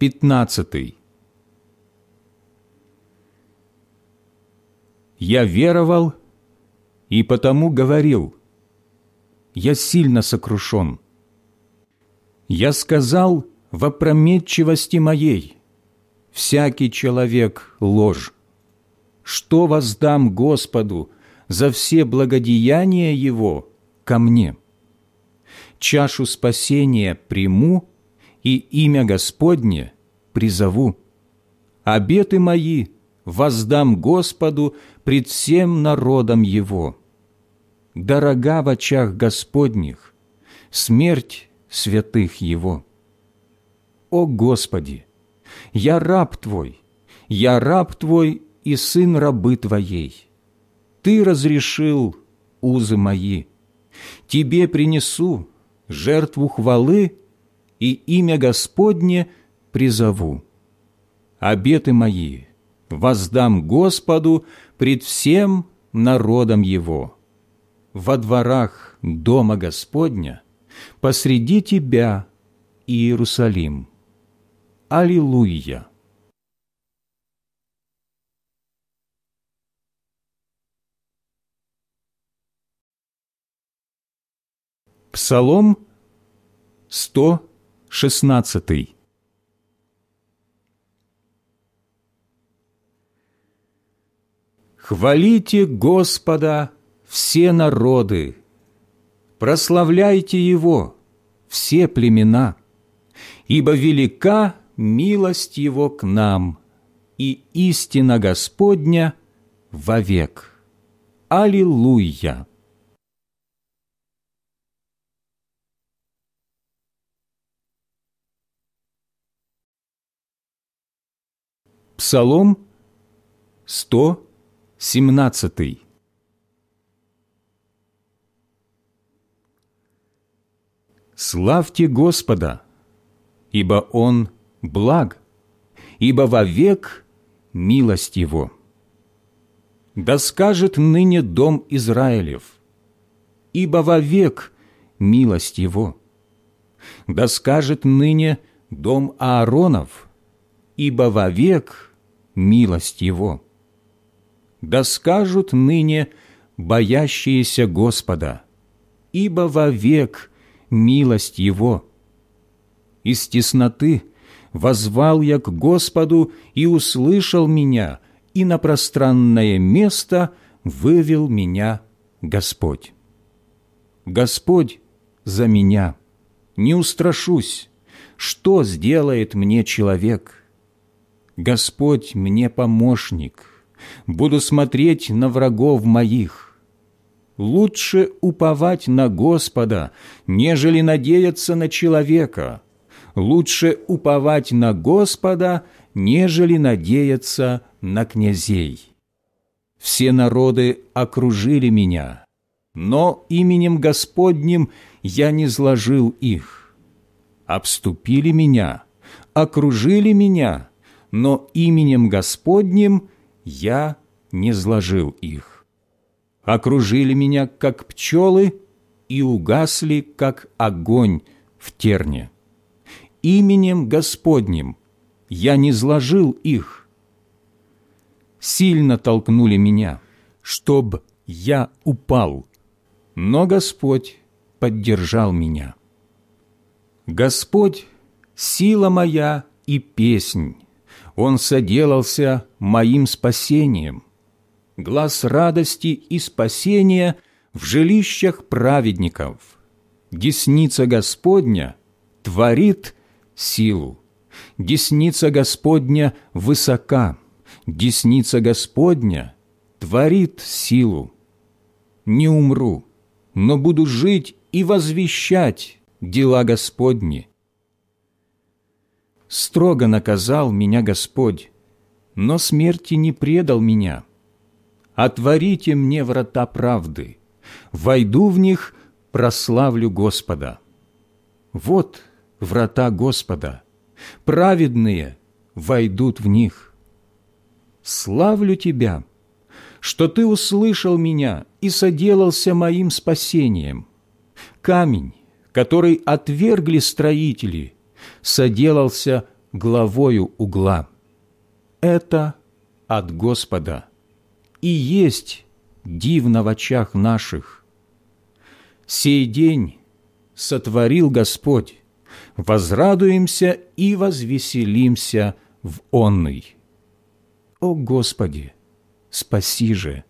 115 «Я веровал и потому говорил, я сильно сокрушен. Я сказал в опрометчивости моей, всякий человек – ложь. Что воздам Господу за все благодеяния Его ко мне?» чашу спасения приму и имя Господне призову. Обеты мои воздам Господу пред всем народом Его. Дорога в очах Господних смерть святых Его. О Господи, я раб Твой, я раб Твой и сын рабы Твоей. Ты разрешил узы мои. Тебе принесу жертву хвалы и имя Господне призову. Обеты мои воздам Господу пред всем народом Его. Во дворах Дома Господня посреди Тебя, Иерусалим. Аллилуйя! Псалом 116 Хвалите Господа все народы, прославляйте Его все племена, ибо велика милость Его к нам, и истина Господня вовек. Аллилуйя! Псалом 117 Славьте Господа, ибо Он благ, ибо вовек милость Его. Да скажет ныне дом Израилев, ибо вовек милость Его. Да скажет ныне дом Ааронов, ибо вовек милость Его. Да скажут ныне боящиеся Господа, ибо вовек милость Его. Из тесноты возвал я к Господу и услышал меня, и на пространное место вывел меня Господь. Господь за меня, не устрашусь, что сделает мне человек – Господь мне помощник, буду смотреть на врагов моих. Лучше уповать на Господа, нежели надеяться на человека. Лучше уповать на Господа, нежели надеяться на князей. Все народы окружили меня, но именем Господним я не зложил их. обступили меня, окружили меня, но именем Господним я не сложил их. Окружили меня, как пчелы, и угасли, как огонь в терне. Именем Господним я не сложил их. Сильно толкнули меня, чтоб я упал, но Господь поддержал меня. Господь — сила моя и песнь, Он соделался моим спасением. Глаз радости и спасения в жилищах праведников. Десница Господня творит силу. Десница Господня высока, десница Господня творит силу. Не умру, но буду жить и возвещать дела Господни. Строго наказал меня Господь, но смерти не предал меня. Отворите мне врата правды, войду в них, прославлю Господа. Вот врата Господа, праведные войдут в них. Славлю Тебя, что Ты услышал меня и соделался моим спасением. Камень, который отвергли строители, соделался главою угла. Это от Господа и есть дивно в очах наших. Сей день сотворил Господь, возрадуемся и возвеселимся в онный. О Господи, спаси же!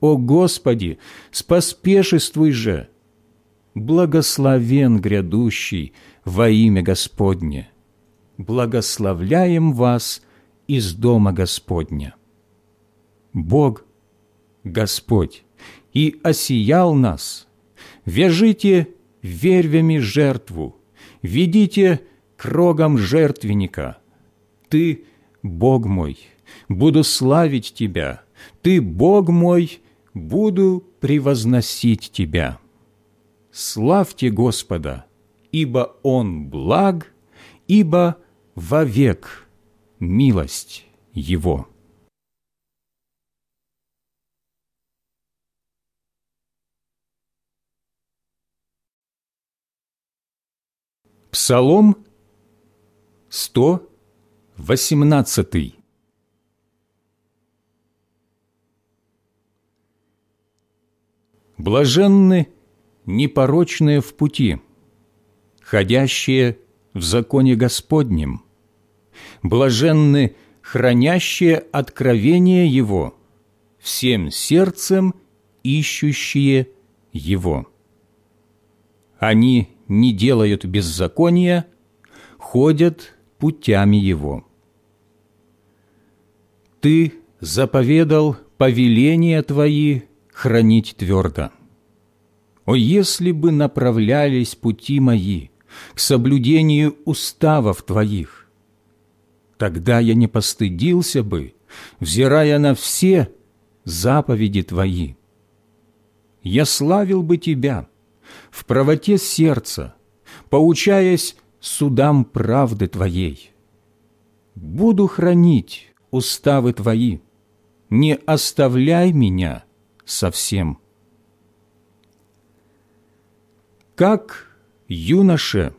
О Господи, споспешествуй же! Благословен грядущий во имя Господне! Благословляем вас из дома Господня! Бог, Господь, и осиял нас, вяжите вервями жертву, ведите к жертвенника. Ты, Бог мой, буду славить Тебя, Ты, Бог мой, буду превозносить Тебя. Славьте Господа, ибо Он благ, ибо вовек милость Его». Псалом 118 Блаженны непорочные в пути, ходящие в законе Господнем, блаженны хранящие откровение Его, всем сердцем ищущие Его. Они не делают беззакония, ходят путями Его. Ты заповедал повеления Твои хранить твердо. О, если бы направлялись пути мои к соблюдению уставов Твоих, тогда я не постыдился бы, взирая на все заповеди Твои. Я славил бы Тебя – в правоте сердца, поучаясь судам правды Твоей. Буду хранить уставы Твои, не оставляй меня совсем. Как юноше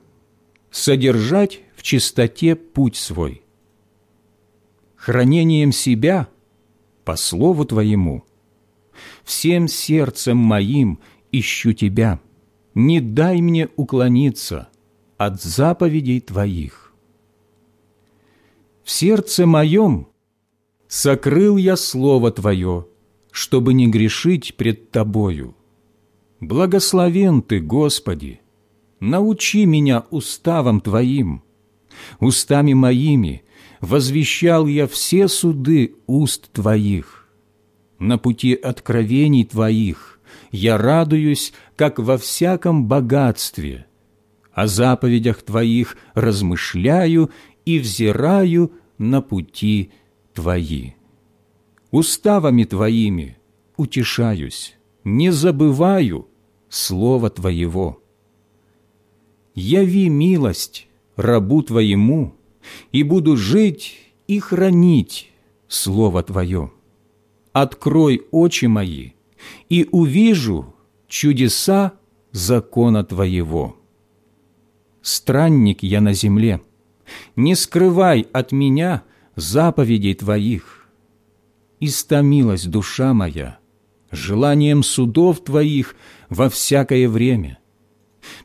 содержать в чистоте путь свой? Хранением себя по слову Твоему. Всем сердцем моим ищу Тебя – не дай мне уклониться от заповедей Твоих. В сердце моем сокрыл я Слово Твое, чтобы не грешить пред Тобою. Благословен Ты, Господи, научи меня уставам Твоим. Устами моими возвещал я все суды уст Твоих. На пути откровений Твоих я радуюсь, как во всяком богатстве. О заповедях Твоих размышляю и взираю на пути Твои. Уставами Твоими утешаюсь, не забываю Слова Твоего. Яви милость рабу Твоему, и буду жить и хранить Слово Твое. Открой очи мои, и увижу чудеса закона Твоего. Странник я на земле, не скрывай от меня заповедей Твоих. Истомилась душа моя желанием судов Твоих во всякое время.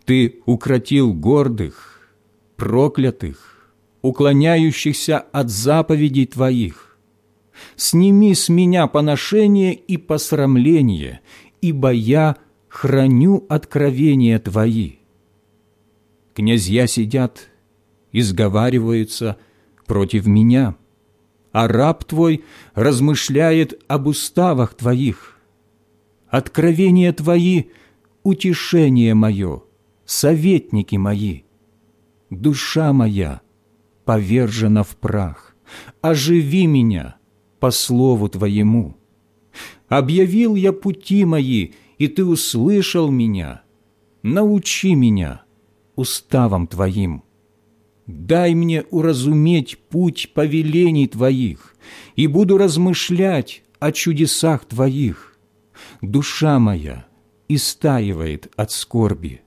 Ты укротил гордых, проклятых, уклоняющихся от заповедей Твоих. Сними с меня поношение и посрамление, ибо я храню откровения Твои. Князья сидят, изговариваются против меня, а раб Твой размышляет об уставах Твоих. Откровения Твои – утешение мое, советники мои. Душа моя повержена в прах, оживи меня по слову Твоему. Объявил я пути мои, и Ты услышал меня. Научи меня уставам Твоим. Дай мне уразуметь путь повелений Твоих, и буду размышлять о чудесах Твоих. Душа моя истаивает от скорби.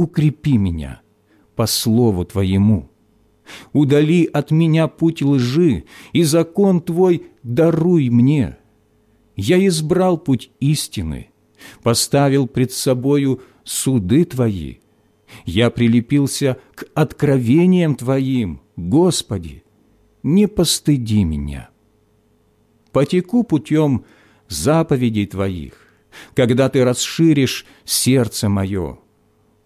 Укрепи меня по слову Твоему. Удали от меня путь лжи, и закон Твой даруй мне. Я избрал путь истины, поставил пред собою суды Твои. Я прилепился к откровениям Твоим, Господи, не постыди меня. Потеку путем заповедей Твоих, когда Ты расширишь сердце мое.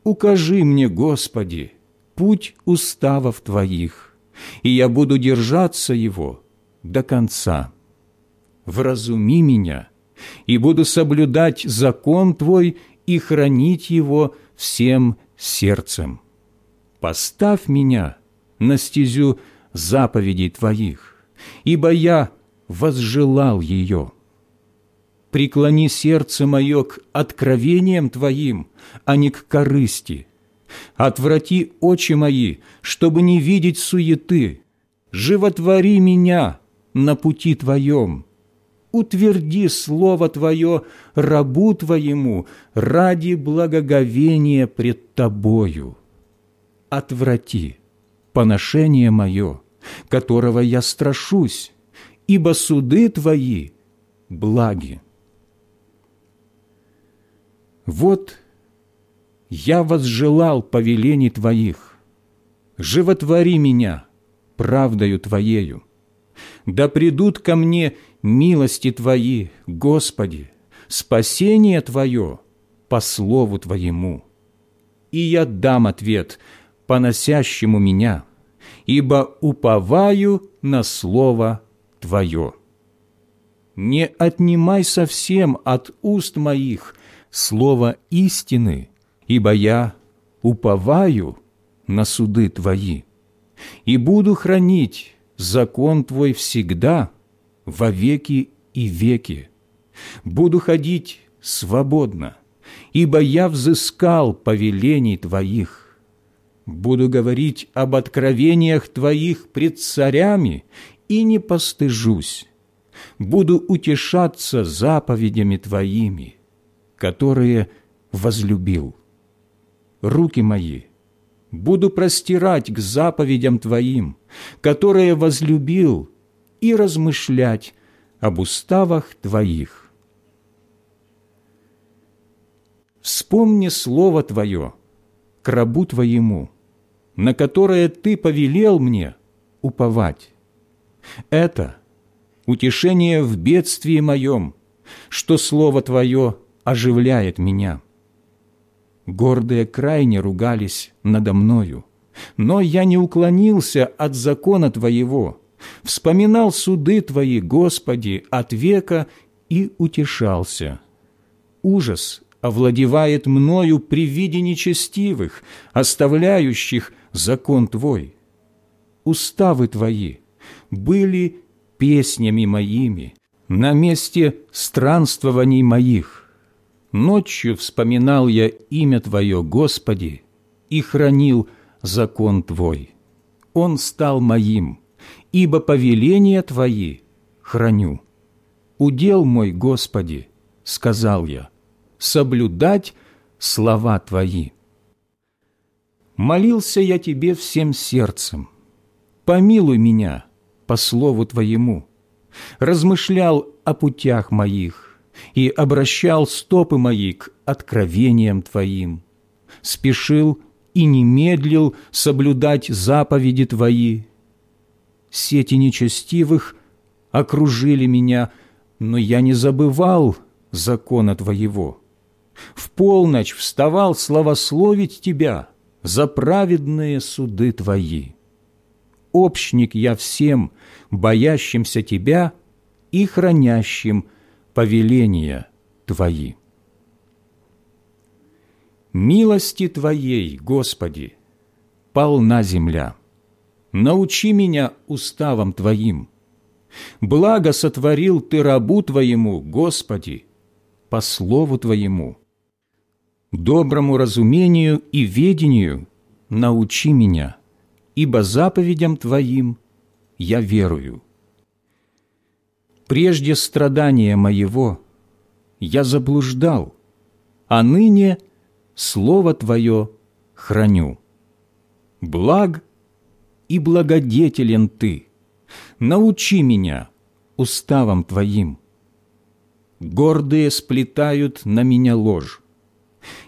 Укажи мне, Господи, путь уставов Твоих, и я буду держаться его до конца. Вразуми меня, и буду соблюдать закон Твой и хранить его всем сердцем. Поставь меня на стезю заповедей Твоих, ибо я возжелал ее. Преклони сердце мое к откровениям Твоим, а не к корысти. Отврати очи мои, чтобы не видеть суеты. Животвори меня на пути Твоем. Утверди Слово Твое рабу Твоему ради благоговения пред Тобою. Отврати поношение мое, которого я страшусь, ибо суды Твои благи. Вот я возжелал повелений Твоих, животвори меня правдою Твоею. Да придут ко мне милости Твои, Господи, спасение Твое по слову Твоему. И я дам ответ поносящему меня, ибо уповаю на слово Твое. Не отнимай совсем от уст моих слово истины, ибо я уповаю на суды Твои и буду хранить закон Твой всегда, во веки и веки. Буду ходить свободно, ибо я взыскал повелений Твоих. Буду говорить об откровениях Твоих пред царями и не постыжусь. Буду утешаться заповедями Твоими, которые возлюбил. Руки мои буду простирать к заповедям Твоим, которые возлюбил, и размышлять об уставах Твоих. Вспомни Слово Твое к рабу Твоему, на которое Ты повелел мне уповать. Это утешение в бедствии моем, что Слово Твое оживляет меня. Гордые крайне ругались надо мною, но я не уклонился от закона Твоего, вспоминал суды Твои, Господи, от века и утешался. Ужас овладевает мною при виде нечестивых, оставляющих закон Твой. Уставы Твои были песнями моими на месте странствований моих. Ночью вспоминал я имя Твое, Господи, и хранил закон Твой. он стал моим, ибо повеления Твои храню. Удел мой, Господи, сказал я, соблюдать слова Твои. Молился я Тебе всем сердцем. Помилуй меня по слову Твоему. Размышлял о путях моих и обращал стопы мои к откровениям Твоим. Спешил и не медлил соблюдать заповеди Твои. Сети нечестивых окружили меня, но я не забывал закона Твоего. В полночь вставал славословить Тебя за праведные суды Твои. Общник я всем, боящимся Тебя и хранящим повеления Твои. Милости Твоей, Господи, полна земля. Научи меня уставам Твоим. Благо сотворил Ты рабу Твоему, Господи, по слову Твоему. Доброму разумению и ведению научи меня, ибо заповедям Твоим я верую. Прежде страдания моего я заблуждал, а ныне Слово Твое храню. Благ и благодетелен Ты, научи меня уставам Твоим. Гордые сплетают на меня ложь,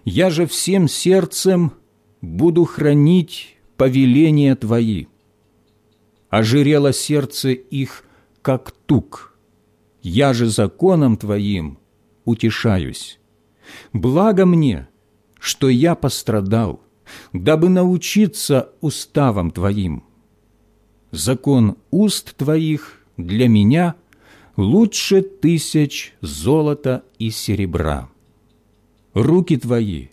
я же всем сердцем буду хранить повеления Твои. Ожирело сердце их, как тук, я же законом Твоим утешаюсь. Благо мне, что я пострадал, дабы научиться уставам Твоим. Закон уст Твоих для меня лучше тысяч золота и серебра руки Твои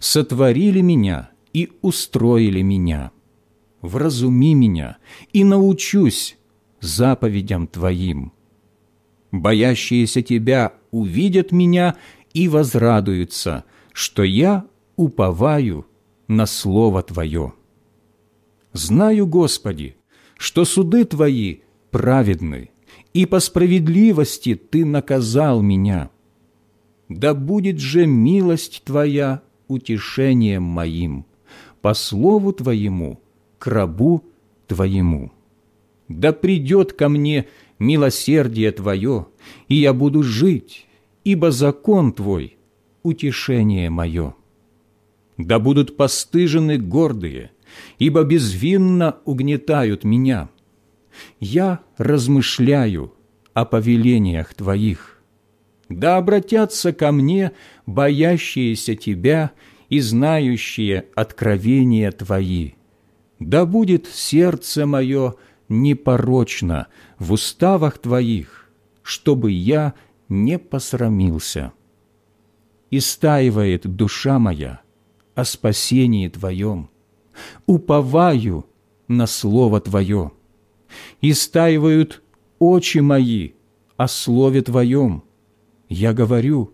сотворили меня и устроили меня. Вразуми меня и научусь заповедям Твоим. Боящиеся Тебя увидят меня и возрадуются, что я уповаю на Слово Твое. Знаю, Господи, что суды Твои праведны, и по справедливости Ты наказал меня – да будет же милость Твоя утешением моим, по слову Твоему, к рабу Твоему. Да придет ко мне милосердие Твое, и я буду жить, ибо закон Твой – утешение мое. Да будут постыжены гордые, ибо безвинно угнетают меня. Я размышляю о повелениях Твоих да обратятся ко мне боящиеся Тебя и знающие откровения Твои. Да будет сердце мое непорочно в уставах Твоих, чтобы я не посрамился. Истаивает душа моя о спасении Твоем, уповаю на Слово Твое. Истаивают очи мои о Слове Твоем, я говорю,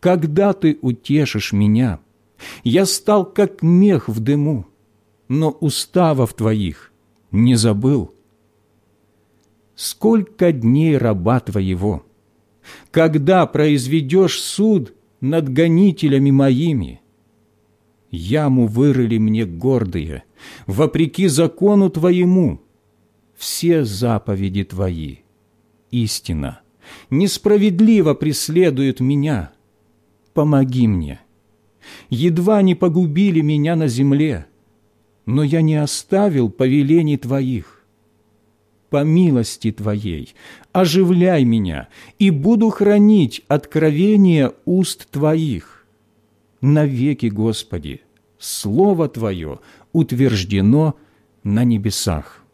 когда ты утешишь меня? Я стал, как мех в дыму, но уставов твоих не забыл. Сколько дней раба твоего? Когда произведешь суд над гонителями моими? Яму вырыли мне гордые, вопреки закону твоему. Все заповеди твои — истина — несправедливо преследуют меня. Помоги мне. Едва не погубили меня на земле, но я не оставил повелений Твоих. По милости Твоей оживляй меня, и буду хранить откровение уст Твоих. Навеки, Господи, Слово Твое утверждено на небесах.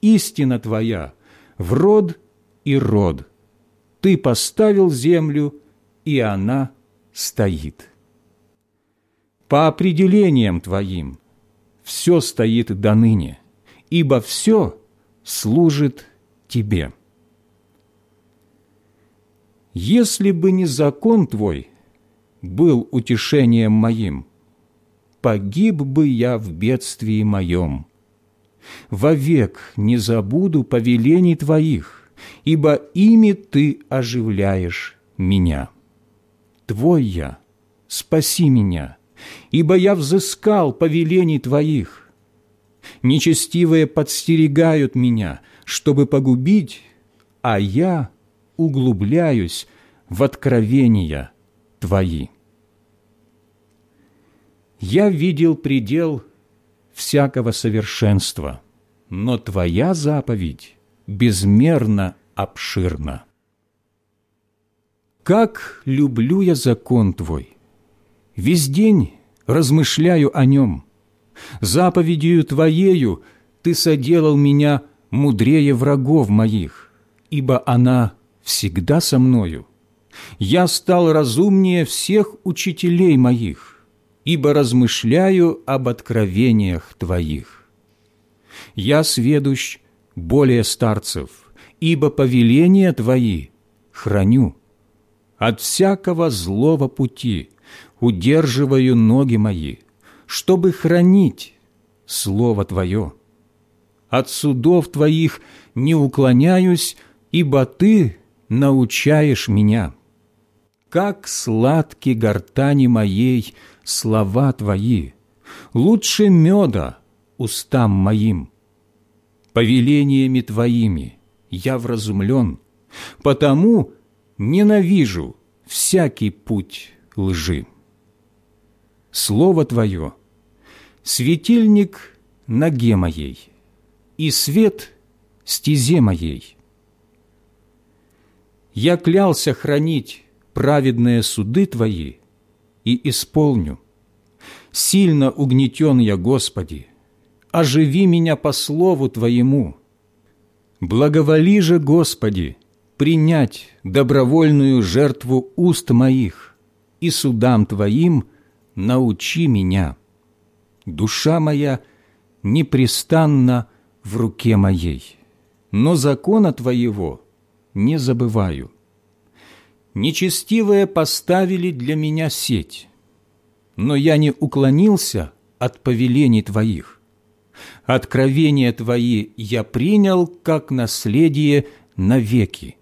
Истина Твоя в род и род – ты поставил землю, и она стоит. По определениям Твоим все стоит до ныне, ибо все служит Тебе. Если бы не закон Твой был утешением моим, погиб бы я в бедствии моем. вовек не забуду повелений Твоих, ибо ими Ты оживляешь меня. Твой я, спаси меня, ибо я взыскал повелений Твоих. Нечестивые подстерегают меня, чтобы погубить, а я углубляюсь в откровения Твои. Я видел предел всякого совершенства, но Твоя заповедь безмерно обширна. Как люблю я закон Твой! Весь день размышляю о нем. Заповедью Твоею Ты соделал меня мудрее врагов моих, ибо она всегда со мною. Я стал разумнее всех учителей моих, ибо размышляю об откровениях Твоих. Я сведущ более старцев, ибо повеления Твои храню. От всякого злого пути удерживаю ноги мои, чтобы хранить Слово Твое. От судов Твоих не уклоняюсь, ибо Ты научаешь меня. Как сладки гортани моей слова Твои, лучше меда устам моим. Повелениями Твоими я вразумлен, потому ненавижу всякий путь лжи. Слово Твое – светильник ноге моей и свет стезе моей. Я клялся хранить праведные суды Твои – и исполню. Сильно угнетен я, Господи, оживи меня по слову Твоему. Благоволи же, Господи, принять добровольную жертву уст моих, и судам Твоим научи меня. Душа моя непрестанна в руке моей, но закона Твоего не забываю нечестивые поставили для меня сеть, но я не уклонился от повелений Твоих. Откровения Твои я принял как наследие навеки,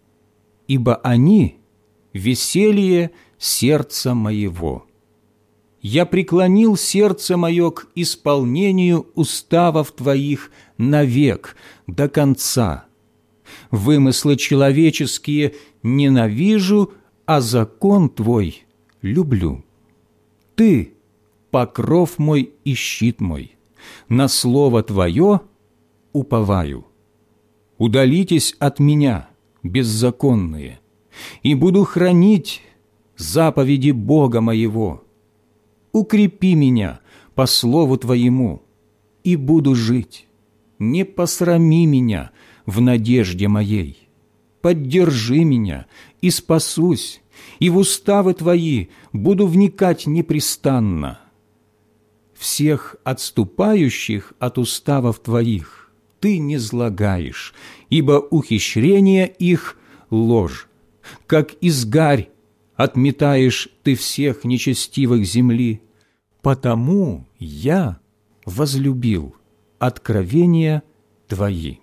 ибо они – веселье сердца моего. Я преклонил сердце мое к исполнению уставов Твоих навек, до конца. Вымыслы человеческие ненавижу – а закон Твой люблю. Ты – покров мой и щит мой, на слово Твое уповаю. Удалитесь от меня, беззаконные, и буду хранить заповеди Бога моего. Укрепи меня по слову Твоему, и буду жить. Не посрами меня в надежде моей. Поддержи меня и спасусь, и в уставы Твои буду вникать непрестанно. Всех отступающих от уставов Твоих Ты не злагаешь, ибо ухищрение их – ложь. Как изгарь отметаешь Ты всех нечестивых земли, потому я возлюбил откровения Твои.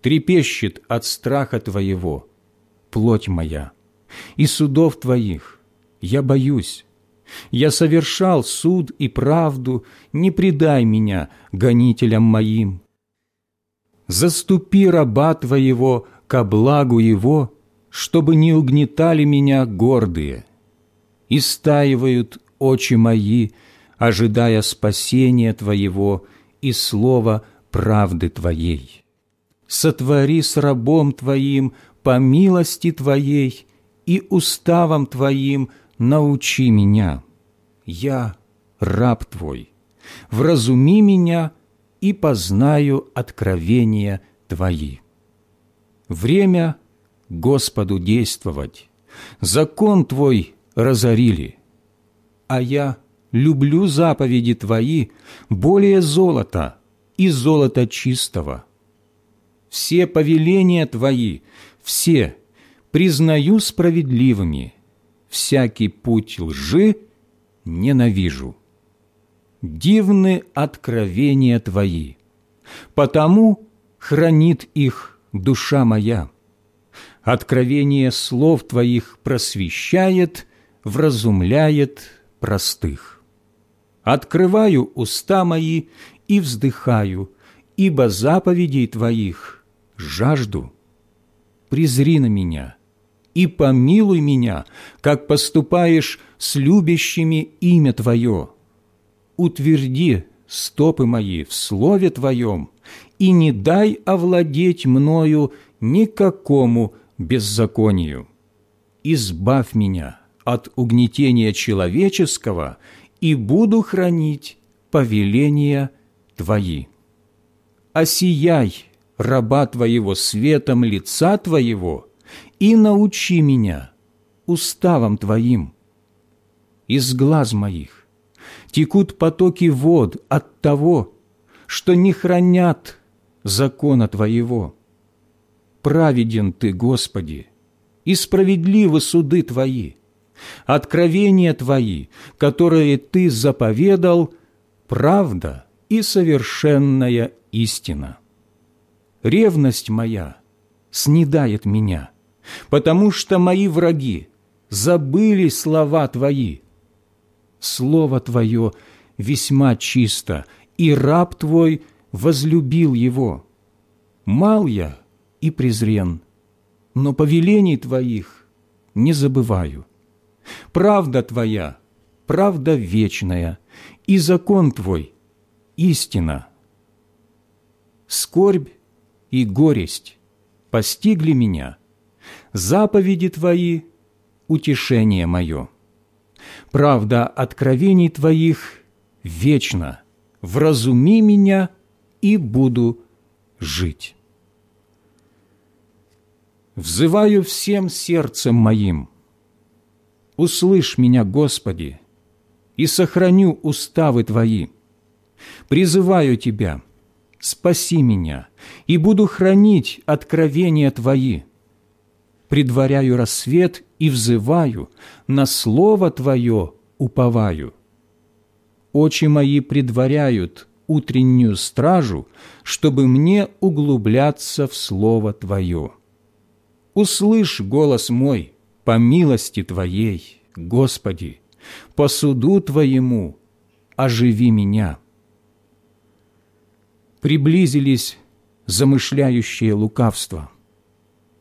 Трепещет от страха Твоего – плоть моя, и судов Твоих я боюсь. Я совершал суд и правду, не предай меня гонителям моим. Заступи раба Твоего ко благу его, чтобы не угнетали меня гордые. Истаивают очи мои, ожидая спасения Твоего и слова правды Твоей. Сотвори с рабом Твоим по милости Твоей и уставам Твоим научи меня. Я раб Твой, вразуми меня и познаю откровения Твои. Время Господу действовать, закон Твой разорили, а я люблю заповеди Твои более золота и золота чистого. Все повеления Твои – все признаю справедливыми, всякий путь лжи ненавижу. Дивны откровения Твои, потому хранит их душа моя. Откровение слов Твоих просвещает, вразумляет простых. Открываю уста мои и вздыхаю, ибо заповедей Твоих жажду. Презри на меня и помилуй меня, как поступаешь с любящими имя Твое. Утверди стопы мои в слове Твоем и не дай овладеть мною никакому беззаконию. Избавь меня от угнетения человеческого и буду хранить повеления Твои. Осияй раба Твоего светом лица Твоего и научи меня уставам Твоим. Из глаз моих текут потоки вод от того, что не хранят закона Твоего. Праведен Ты, Господи, и справедливы суды Твои. Откровения Твои, которые Ты заповедал, правда и совершенная истина. Ревность моя снедает меня, потому что мои враги забыли слова Твои. Слово Твое весьма чисто, и раб Твой возлюбил его. Мал я и презрен, но повелений Твоих не забываю. Правда Твоя, правда вечная, и закон Твой – истина. Скорбь и горесть постигли меня, заповеди Твои – утешение мое. Правда откровений Твоих вечна, вразуми меня, и буду жить. Взываю всем сердцем моим, услышь меня, Господи, и сохраню уставы Твои. Призываю Тебя, спаси меня, и буду хранить откровения Твои. Предваряю рассвет и взываю, на Слово Твое уповаю. Очи мои предваряют утреннюю стражу, чтобы мне углубляться в Слово Твое. Услышь голос мой по милости Твоей, Господи, по суду Твоему оживи меня. Приблизились замышляющие лукавство.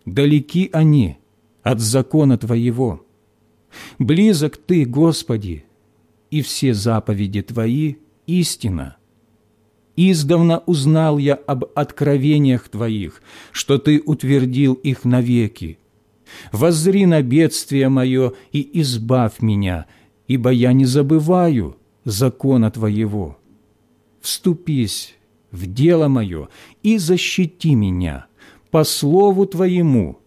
Далеки они от закона Твоего. Близок Ты, Господи, и все заповеди Твои – истина. Издавна узнал я об откровениях Твоих, что Ты утвердил их навеки. Воззри на бедствие мое и избавь меня, ибо я не забываю закона Твоего. Вступись в дело мое и защити меня, по слову Твоему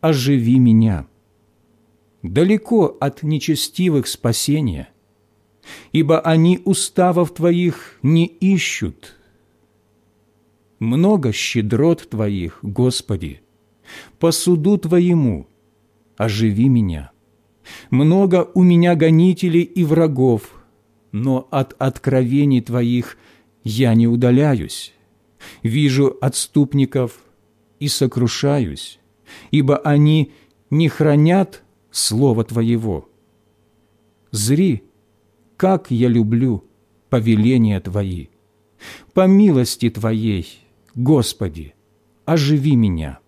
оживи меня. Далеко от нечестивых спасения, ибо они уставов Твоих не ищут. Много щедрот Твоих, Господи, по суду Твоему оживи меня. Много у меня гонителей и врагов, но от откровений Твоих я не удаляюсь. Вижу отступников и сокрушаюсь, ибо они не хранят Слова Твоего. Зри, как я люблю повеления Твои. По милости Твоей, Господи, оживи меня.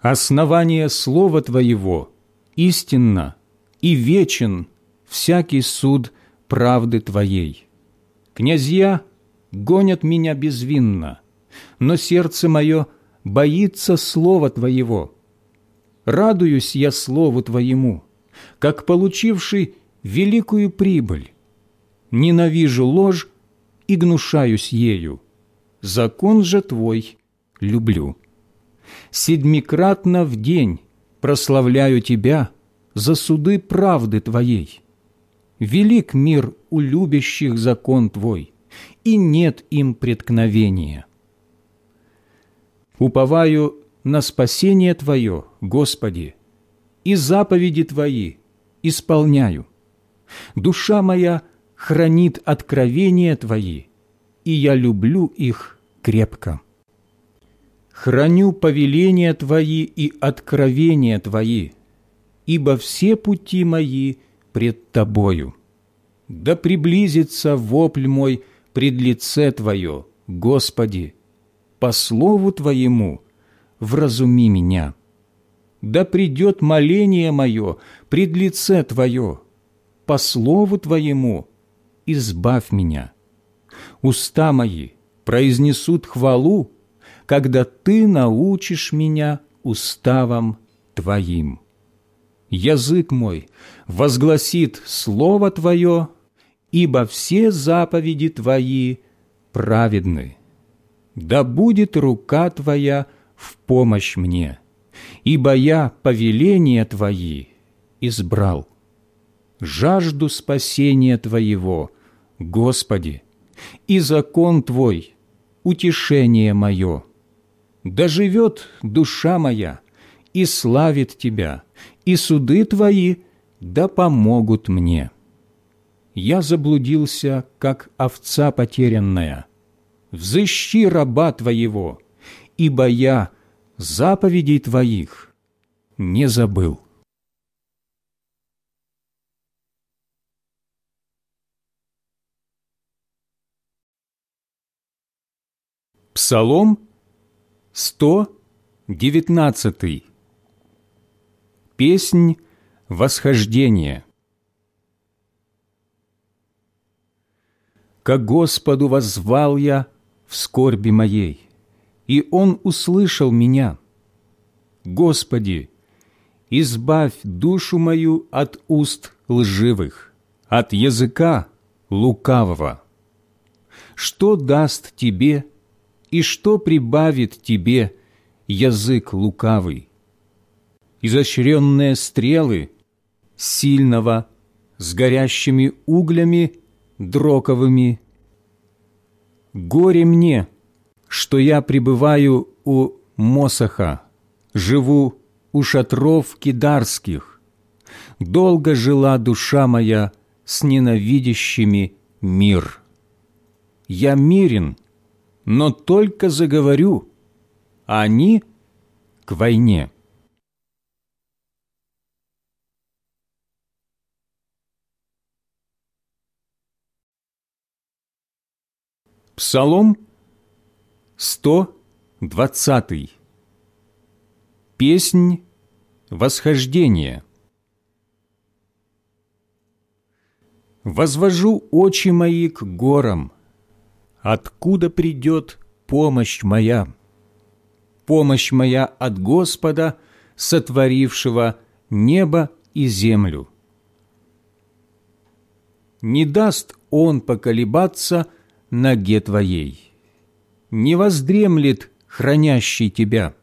Основание Слова Твоего истинно и вечен всякий суд правды Твоей. Князья гонят меня безвинно, но сердце мое боится Слова Твоего. Радуюсь я Слову Твоему, как получивший великую прибыль. Ненавижу ложь и гнушаюсь ею. Закон же Твой люблю. Седмикратно в день прославляю Тебя за суды правды Твоей. Велик мир у любящих закон Твой, и нет им преткновения. Уповаю на спасение Твое, Господи, и заповеди Твои исполняю. Душа моя хранит откровения Твои, и я люблю их крепко. Храню повеления Твои и откровения Твои, ибо все пути мои пред Тобою. Да приблизится вопль мой пред лице Твое, Господи, по слову Твоему вразуми меня. Да придет моление мое пред лице Твое, по слову Твоему избавь меня. Уста мои произнесут хвалу, когда Ты научишь меня уставам Твоим. Язык мой возгласит Слово Твое, ибо все заповеди Твои праведны. Да будет рука Твоя в помощь мне, ибо я повеления Твои избрал. Жажду спасения Твоего, Господи, и закон Твой – утешение мое. Да живет душа моя и славит Тебя, и суды Твои да помогут мне. Я заблудился, как овца потерянная. Взыщи раба Твоего, ибо я заповедей Твоих не забыл. Псалом 119. Песнь восхождения. К Господу воззвал я в скорби моей, и Он услышал меня. Господи, избавь душу мою от уст лживых, от языка лукавого. Что даст тебе и что прибавит тебе язык лукавый? Изощренные стрелы сильного с горящими углями дроковыми. Горе мне, что я пребываю у Мосаха, живу у шатров кидарских. Долго жила душа моя с ненавидящими мир. Я мирен, но только заговорю, а они к войне. Псалом 120. Песнь восхождения. Возвожу очи мои к горам, откуда придет помощь моя? Помощь моя от Господа, сотворившего небо и землю. Не даст Он поколебаться ноге твоей. Не воздремлет хранящий тебя,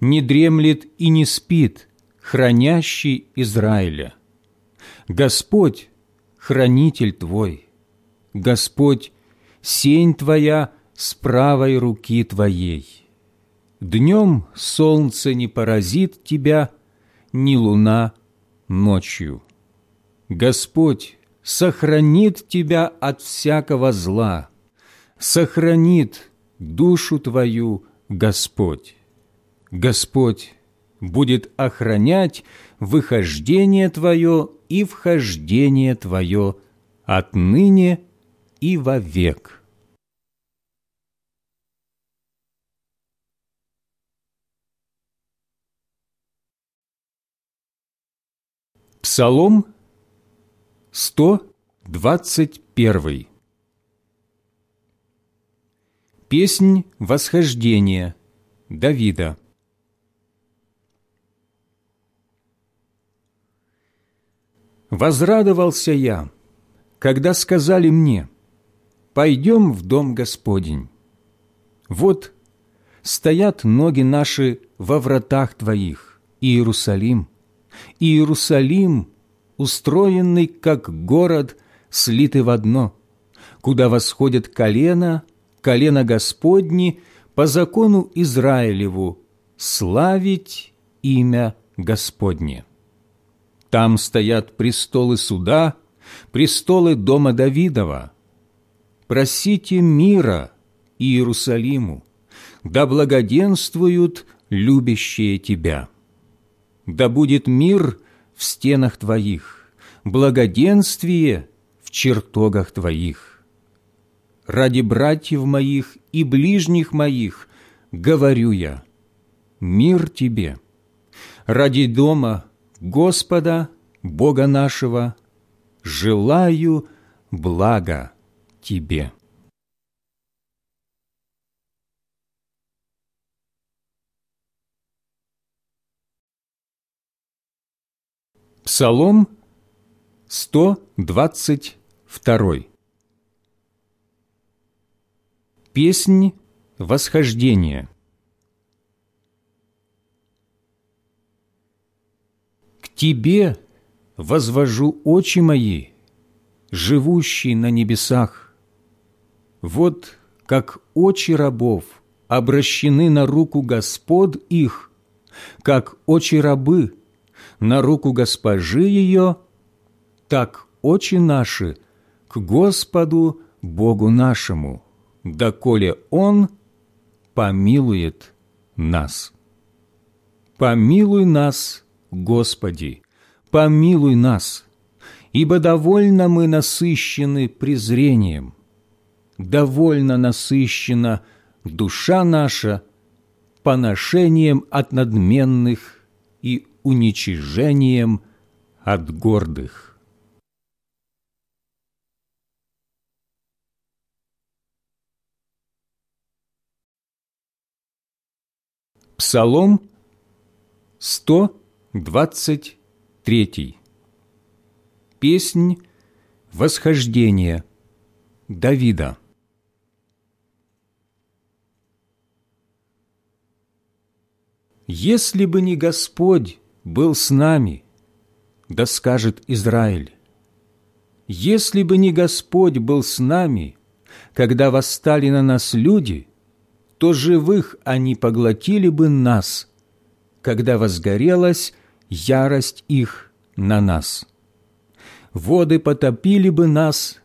не дремлет и не спит хранящий Израиля. Господь – хранитель твой, Господь сень твоя с правой руки твоей. Днем солнце не поразит тебя, ни луна ночью. Господь сохранит тебя от всякого зла, сохранит душу твою Господь. Господь будет охранять выхождение твое и вхождение твое отныне и вовек. Псалом 121 Песнь восхождения Давида Возрадовался я, когда сказали мне – «Пойдем в дом Господень». Вот стоят ноги наши во вратах Твоих, Иерусалим, Иерусалим, устроенный как город, слитый в одно, куда восходят колено, колено Господни по закону Израилеву, славить имя Господне. Там стоят престолы суда, престолы дома Давидова – просите мира Иерусалиму, да благоденствуют любящие Тебя. Да будет мир в стенах Твоих, благоденствие в чертогах Твоих. Ради братьев моих и ближних моих говорю я, мир Тебе. Ради дома Господа, Бога нашего, желаю блага Тебе. Псалом 122 Песнь восхождения К Тебе возвожу очи мои, живущий на небесах. Вот как очи рабов обращены на руку Господ их, как очи рабы на руку госпожи ее, так очи наши к Господу Богу нашему, доколе Он помилует нас. Помилуй нас, Господи, помилуй нас, ибо довольно мы насыщены презрением, довольно насыщена душа наша поношением от надменных и уничижением от гордых. Псалом 123 Песнь восхождения Давида Если бы не Господь был с нами, да скажет Израиль. Если бы не Господь был с нами, когда восстали на нас люди, то живых они поглотили бы нас, когда возгорелась ярость их на нас. Воды потопили бы нас,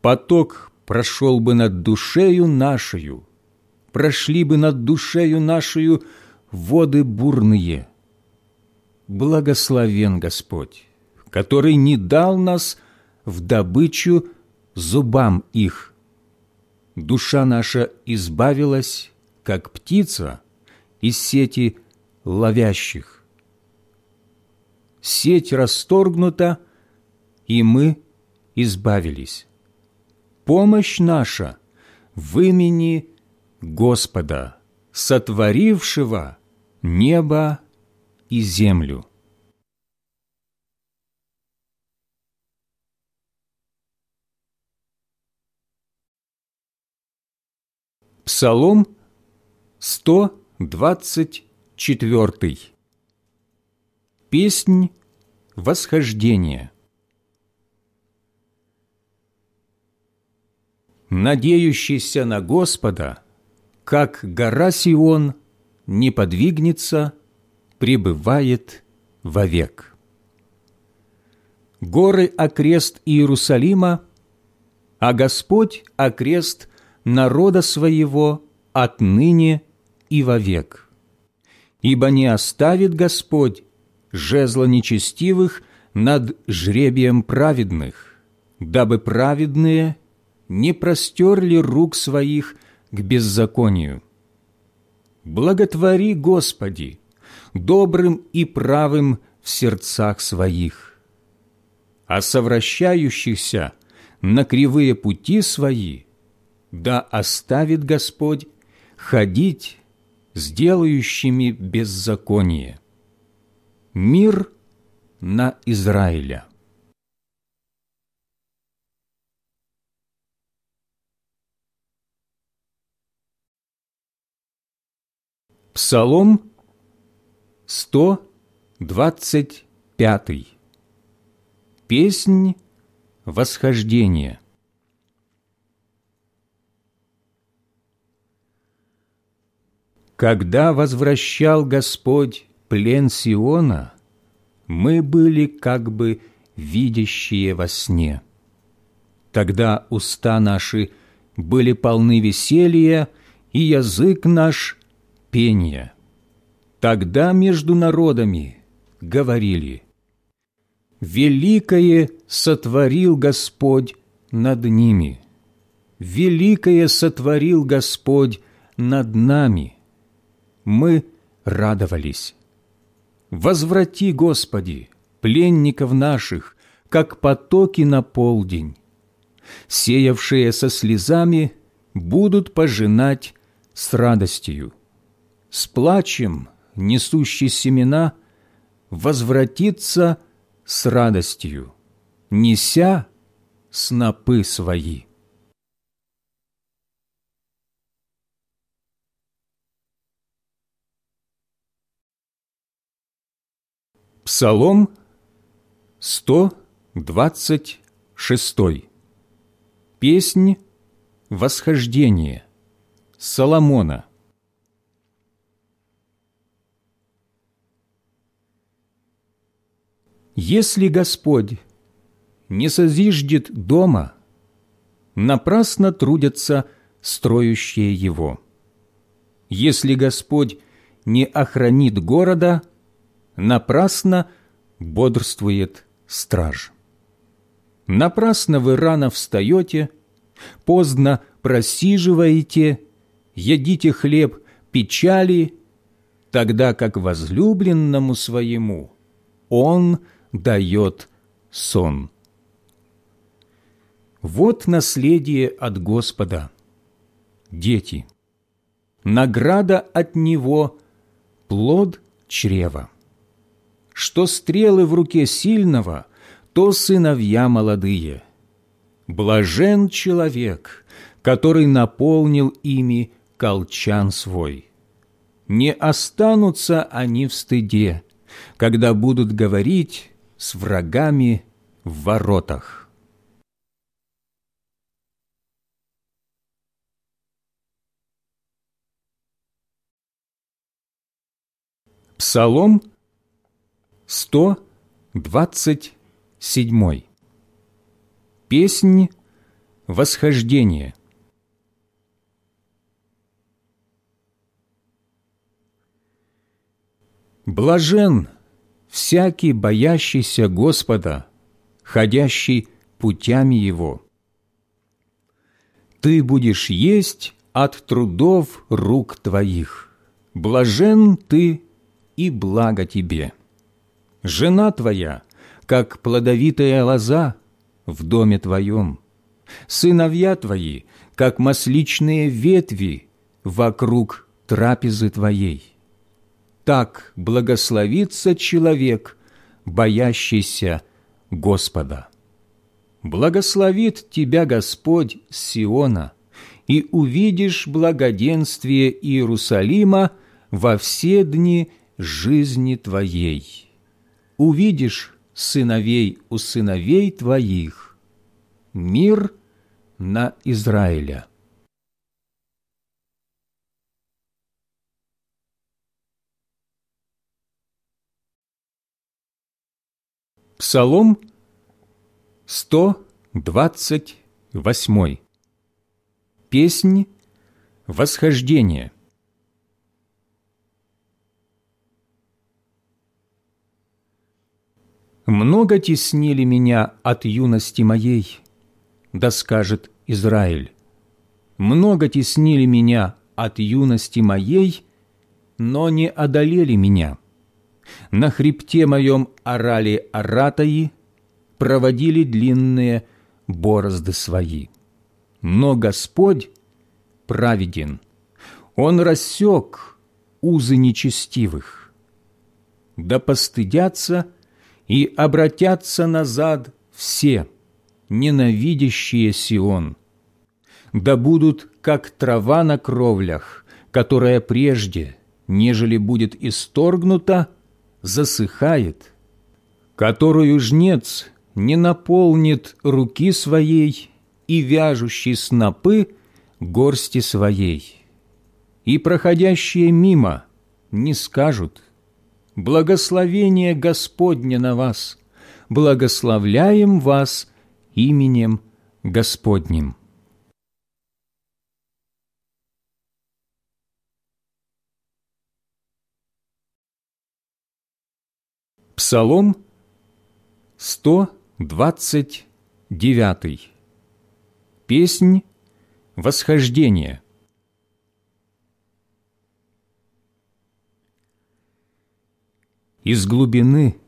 поток прошел бы над душею нашою, прошли бы над душею нашою воды бурные – благословен Господь, который не дал нас в добычу зубам их. Душа наша избавилась, как птица, из сети ловящих. Сеть расторгнута, и мы избавились. Помощь наша в имени Господа, сотворившего небо и землю. Псалом 124 Песнь восхождения Надеющийся на Господа, как гора Сион, не подвигнется – пребывает вовек. Горы – окрест Иерусалима, а Господь – окрест народа своего отныне и вовек. Ибо не оставит Господь жезла нечестивых над жребием праведных, дабы праведные не простерли рук своих к беззаконию. Благотвори, Господи, добрым и правым в сердцах своих, а совращающихся на кривые пути свои, да оставит Господь ходить сделающими беззаконие. Мир на Израиля. Псалом 125. Песнь восхождения. Когда возвращал Господь плен Сиона, мы были как бы видящие во сне. Тогда уста наши были полны веселья, и язык наш – пение. Тогда между народами говорили, «Великое сотворил Господь над ними, великое сотворил Господь над нами». Мы радовались. Возврати, Господи, пленников наших, как потоки на полдень. Сеявшие со слезами будут пожинать с радостью. С плачем, несущий семена, возвратится с радостью, неся снопы свои. Псалом 126. Песнь восхождения Соломона. Если Господь не созиждет дома, напрасно трудятся строящие его. Если Господь не охранит города – напрасно бодрствует страж. Напрасно вы рано встаете, поздно просиживаете, едите хлеб печали, тогда как возлюбленному своему он дает сон. Вот наследие от Господа, дети, награда от Него – плод чрева что стрелы в руке сильного, то сыновья молодые. Блажен человек, который наполнил ими колчан свой. Не останутся они в стыде, когда будут говорить с врагами в воротах. Псалом 127. Песнь восхождения. Блажен всякий боящийся Господа, ходящий путями Его. Ты будешь есть от трудов рук твоих. Блажен ты и благо тебе. Жена твоя, как плодовитая лоза в доме твоем, сыновья твои, как масличные ветви вокруг трапезы твоей. Так благословится человек, боящийся Господа. Благословит тебя Господь Сиона, и увидишь благоденствие Иерусалима во все дни жизни твоей» увидишь сыновей у сыновей твоих, мир на Израиля. Псалом 128. Песнь восхождения. много теснили меня от юности моей, да скажет Израиль. Много теснили меня от юности моей, но не одолели меня. На хребте моем орали оратаи, проводили длинные борозды свои. Но Господь праведен, Он рассек узы нечестивых. Да постыдятся и обратятся назад все, ненавидящие Сион. Да будут, как трава на кровлях, которая прежде, нежели будет исторгнута, засыхает, которую жнец не наполнит руки своей и вяжущий снопы горсти своей. И проходящие мимо не скажут – благословение Господне на вас, благословляем вас именем Господним». Псалом 129. Песнь восхождения. Из глубины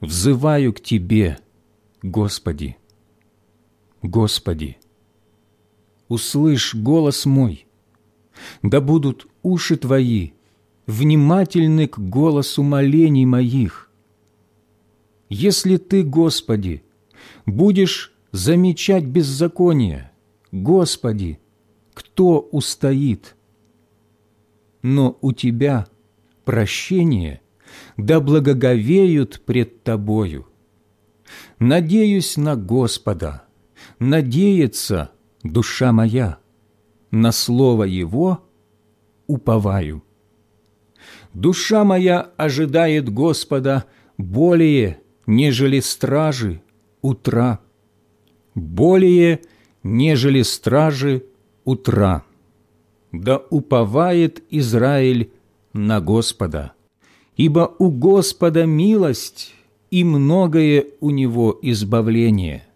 взываю к Тебе, Господи. Господи, услышь голос мой, да будут уши Твои внимательны к голосу молений моих. Если Ты, Господи, будешь замечать беззаконие, Господи, кто устоит? Но у Тебя прощение, да благоговеют пред Тобою. Надеюсь на Господа, надеется душа моя, на Слово Его уповаю. Душа моя ожидает Господа более, нежели стражи утра, более, нежели стражи утра. Да уповает Израиль на Господа, ибо у Господа милость и многое у Него избавление,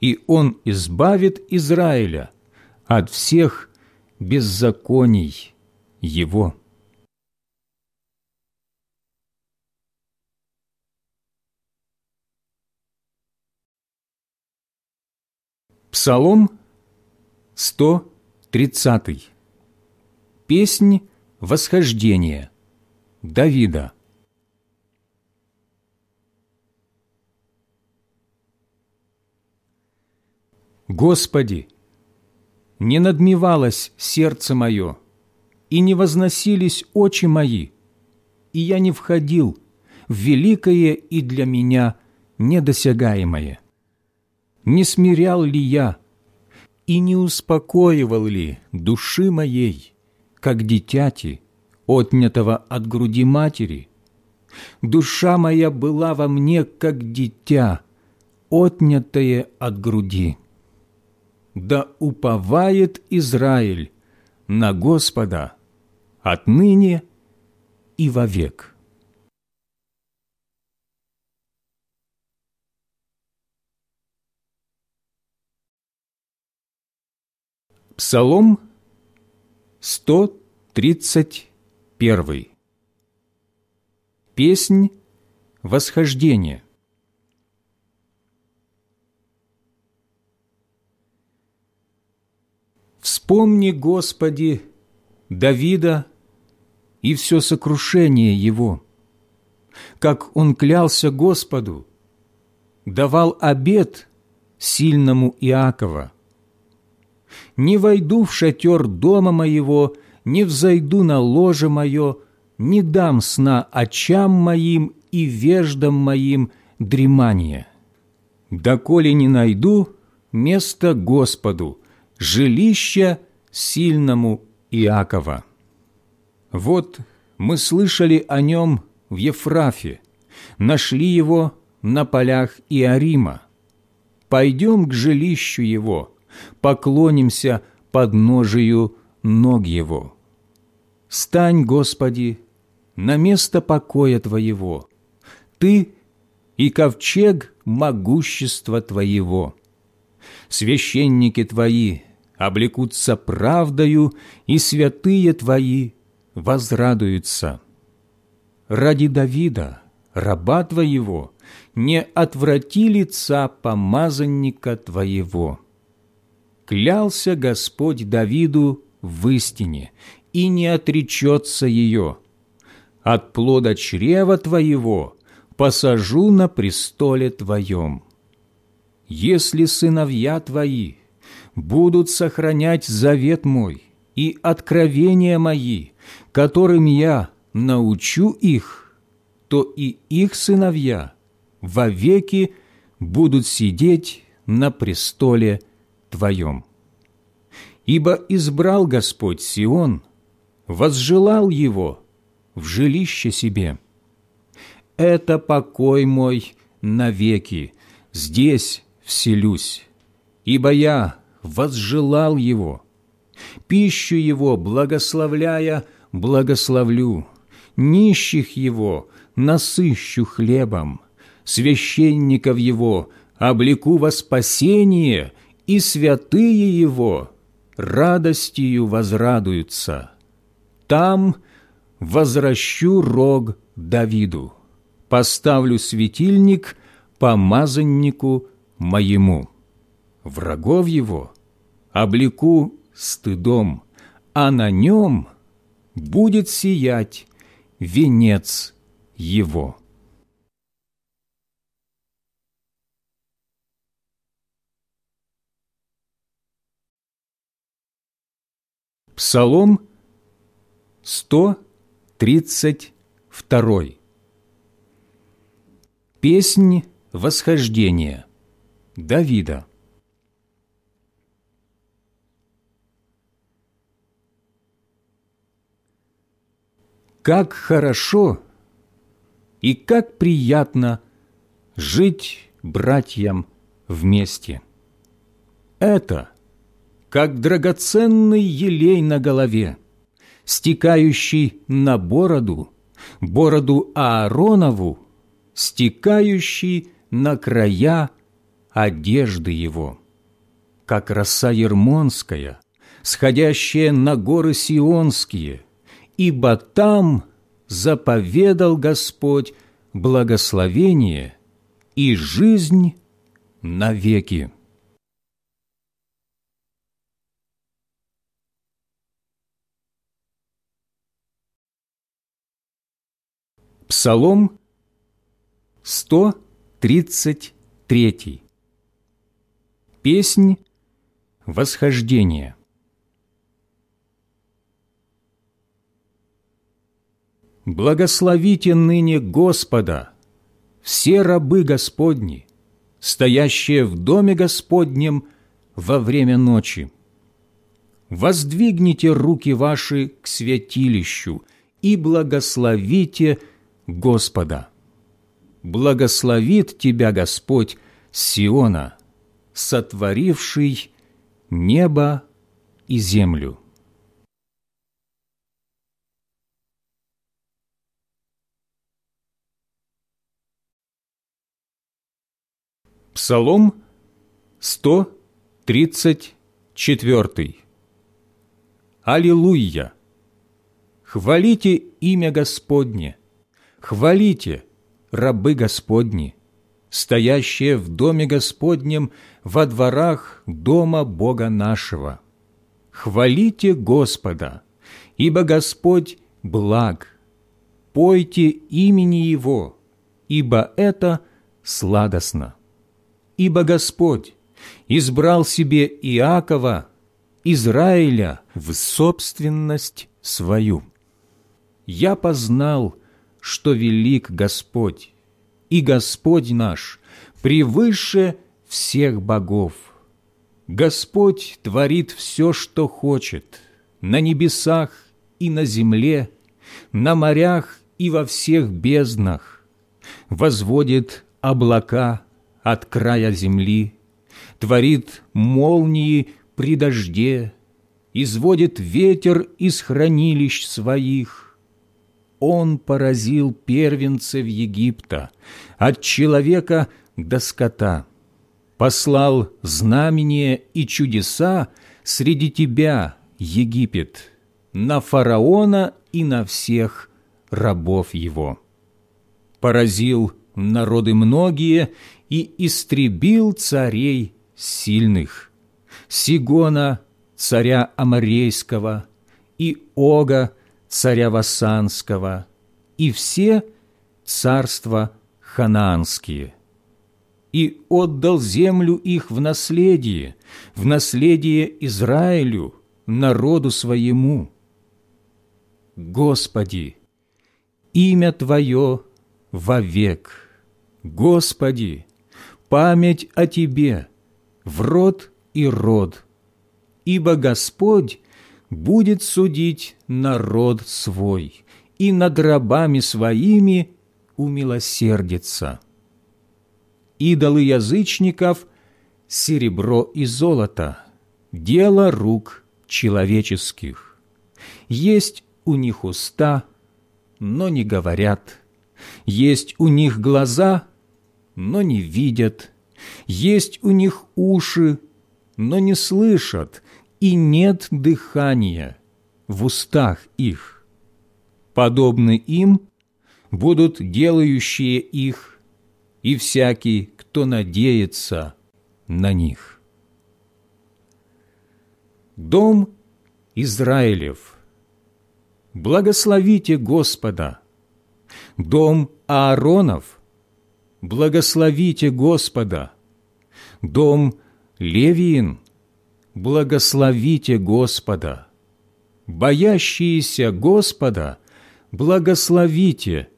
и Он избавит Израиля от всех беззаконий Его. Псалом 130. Песнь восхождения Давида. Господи, не надмевалось сердце мое, и не возносились очи мои, и я не входил в великое и для меня недосягаемое не смирял ли я и не успокоивал ли души моей, как дитяти, отнятого от груди матери? Душа моя была во мне, как дитя, отнятое от груди. Да уповает Израиль на Господа отныне и вовек. Псалом 131. Песнь восхождения. Вспомни, Господи, Давида и все сокрушение его, как он клялся Господу, давал обет сильному Иакова, не войду в шатер дома моего, не взойду на ложе мое, не дам сна очам моим и веждам моим дремания. Доколе не найду место Господу, жилища сильному Иакова. Вот мы слышали о нем в Ефрафе, нашли его на полях Иорима. Пойдем к жилищу его, поклонимся подножию ног Его. Стань, Господи, на место покоя Твоего, Ты и ковчег могущества Твоего. Священники Твои облекутся правдою, и святые Твои возрадуются. Ради Давида, раба Твоего, не отврати лица помазанника Твоего клялся Господь Давиду в истине, и не отречется ее. От плода чрева твоего посажу на престоле твоем. Если сыновья твои будут сохранять завет мой и откровения мои, которым я научу их, то и их сыновья вовеки будут сидеть на престоле Твоем. Ибо избрал Господь Сион, возжелал его в жилище себе. Это покой мой навеки, здесь вселюсь, ибо я возжелал его. Пищу его, благословляя, благословлю, нищих его насыщу хлебом, священников его облеку во спасение, и святые его радостью возрадуются. Там возвращу рог Давиду, поставлю светильник помазаннику моему. Врагов его облеку стыдом, а на нем будет сиять венец его. Псалом 132. Песнь восхождения Давида. Как хорошо и как приятно жить братьям вместе. Это как драгоценный елей на голове, стекающий на бороду, бороду Ааронову, стекающий на края одежды его, как роса ермонская, сходящая на горы Сионские, ибо там заповедал Господь благословение и жизнь навеки. Псалом 133. Песнь восхождения. Благословите ныне Господа, все рабы Господни, стоящие в доме Господнем во время ночи. Воздвигните руки ваши к святилищу и благословите Господа. Благословит тебя Господь Сиона, сотворивший небо и землю. Псалом 134. Аллилуйя! Хвалите имя Господне! Хвалите, рабы Господни, стоящие в доме Господнем во дворах дома Бога нашего. Хвалите Господа, ибо Господь благ. Пойте имени Его, ибо это сладостно. Ибо Господь избрал себе Иакова, Израиля, в собственность свою. Я познал, что велик Господь, и Господь наш превыше всех богов. Господь творит все, что хочет, на небесах и на земле, на морях и во всех безднах, возводит облака от края земли, творит молнии при дожде, изводит ветер из хранилищ своих, он поразил первенцев Египта, от человека до скота, послал знамения и чудеса среди тебя, Египет, на фараона и на всех рабов его. Поразил народы многие и истребил царей сильных, Сигона, царя Амарейского, и Ога, царя Вассанского, и все царства ханаанские, и отдал землю их в наследие, в наследие Израилю, народу своему. Господи, имя Твое вовек, Господи, память о Тебе в род и род, ибо Господь будет судить народ свой, и над рабами своими умилосердится. Идолы язычников – серебро и золото, дело рук человеческих. Есть у них уста, но не говорят, Есть у них глаза, но не видят, есть у них уши, но не слышат, и нет дыхания в устах их. Подобны им будут делающие их, и всякий, кто надеется на них. Дом Израилев, благословите Господа. Дом Ааронов, благословите Господа. Дом Левиин, благословите Господа. Боящиеся Господа, благословите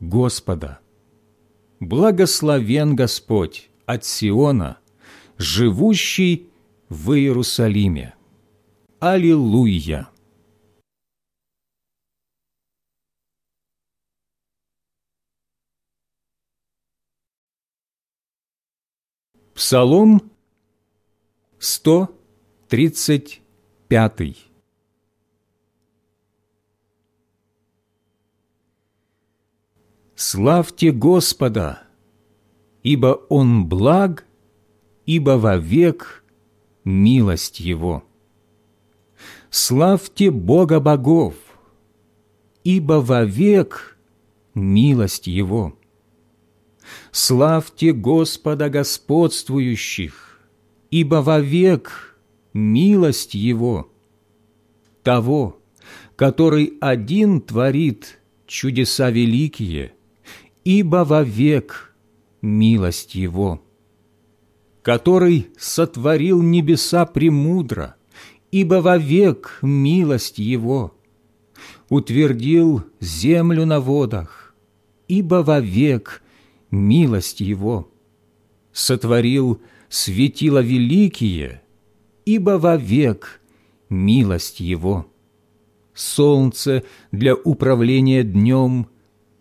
Господа. Благословен Господь от Сиона, живущий в Иерусалиме. Аллилуйя! Псалом 135 Славьте Господа, ибо Он благ, ибо вовек милость Его. Славьте Бога богов, ибо вовек милость Его. Славьте Господа господствующих, ибо вовек милость Его, того, который один творит чудеса великие, ибо вовек милость Его, который сотворил небеса премудро, ибо вовек милость Его, утвердил землю на водах, ибо вовек милость Его, сотворил светила великие, ибо вовек милость Его, солнце для управления днем,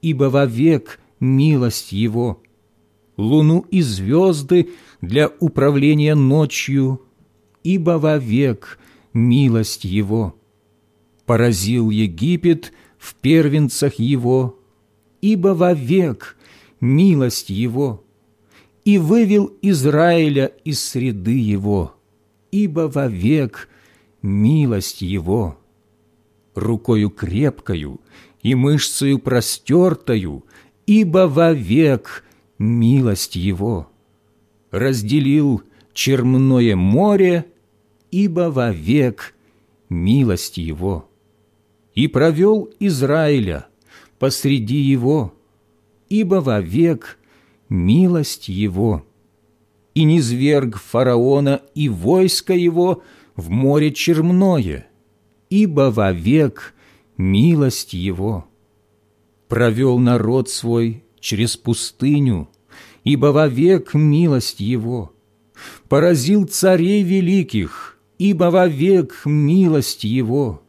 ибо вовек милость Его, луну и звезды для управления ночью, ибо вовек милость Его. Поразил Египет в первенцах Его, ибо вовек милость Его, и вывел Израиля из среды Его, ибо вовек милость Его. Рукою крепкою и мышцею простертою, ибо вовек милость Его. Разделил черное море, ибо вовек милость Его. И провел Израиля посреди его, ибо вовек милость его. И низверг фараона и войско его в море черное, ибо вовек милость его. Провел народ свой через пустыню, ибо вовек милость его. Поразил царей великих, ибо вовек милость его.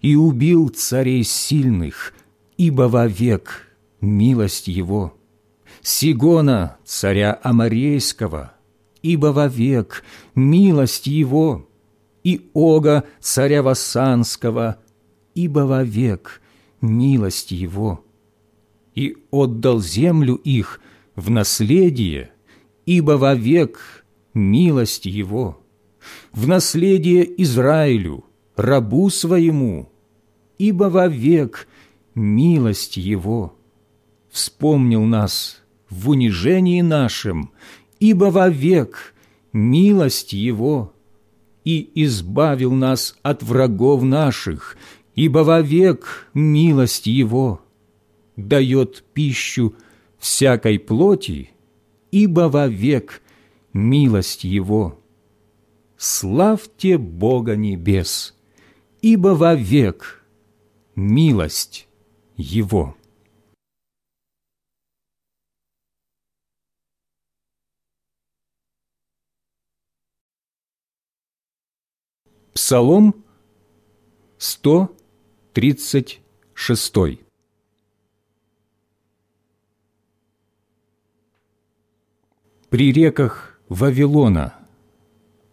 И убил царей сильных, ибо вовек милость его. Сигона, царя Амарейского, ибо вовек милость его. И Ога, царя Вассанского, ибо вовек милость его. И отдал землю их в наследие, ибо вовек милость его. В наследие Израилю, рабу своему, ибо вовек милость Его. Вспомнил нас в унижении нашем, ибо вовек милость Его. И избавил нас от врагов наших, ибо вовек милость Его. Дает пищу всякой плоти, ибо вовек милость Его. Славьте Бога небес, ибо вовек милость его. Псалом 136 При реках Вавилона,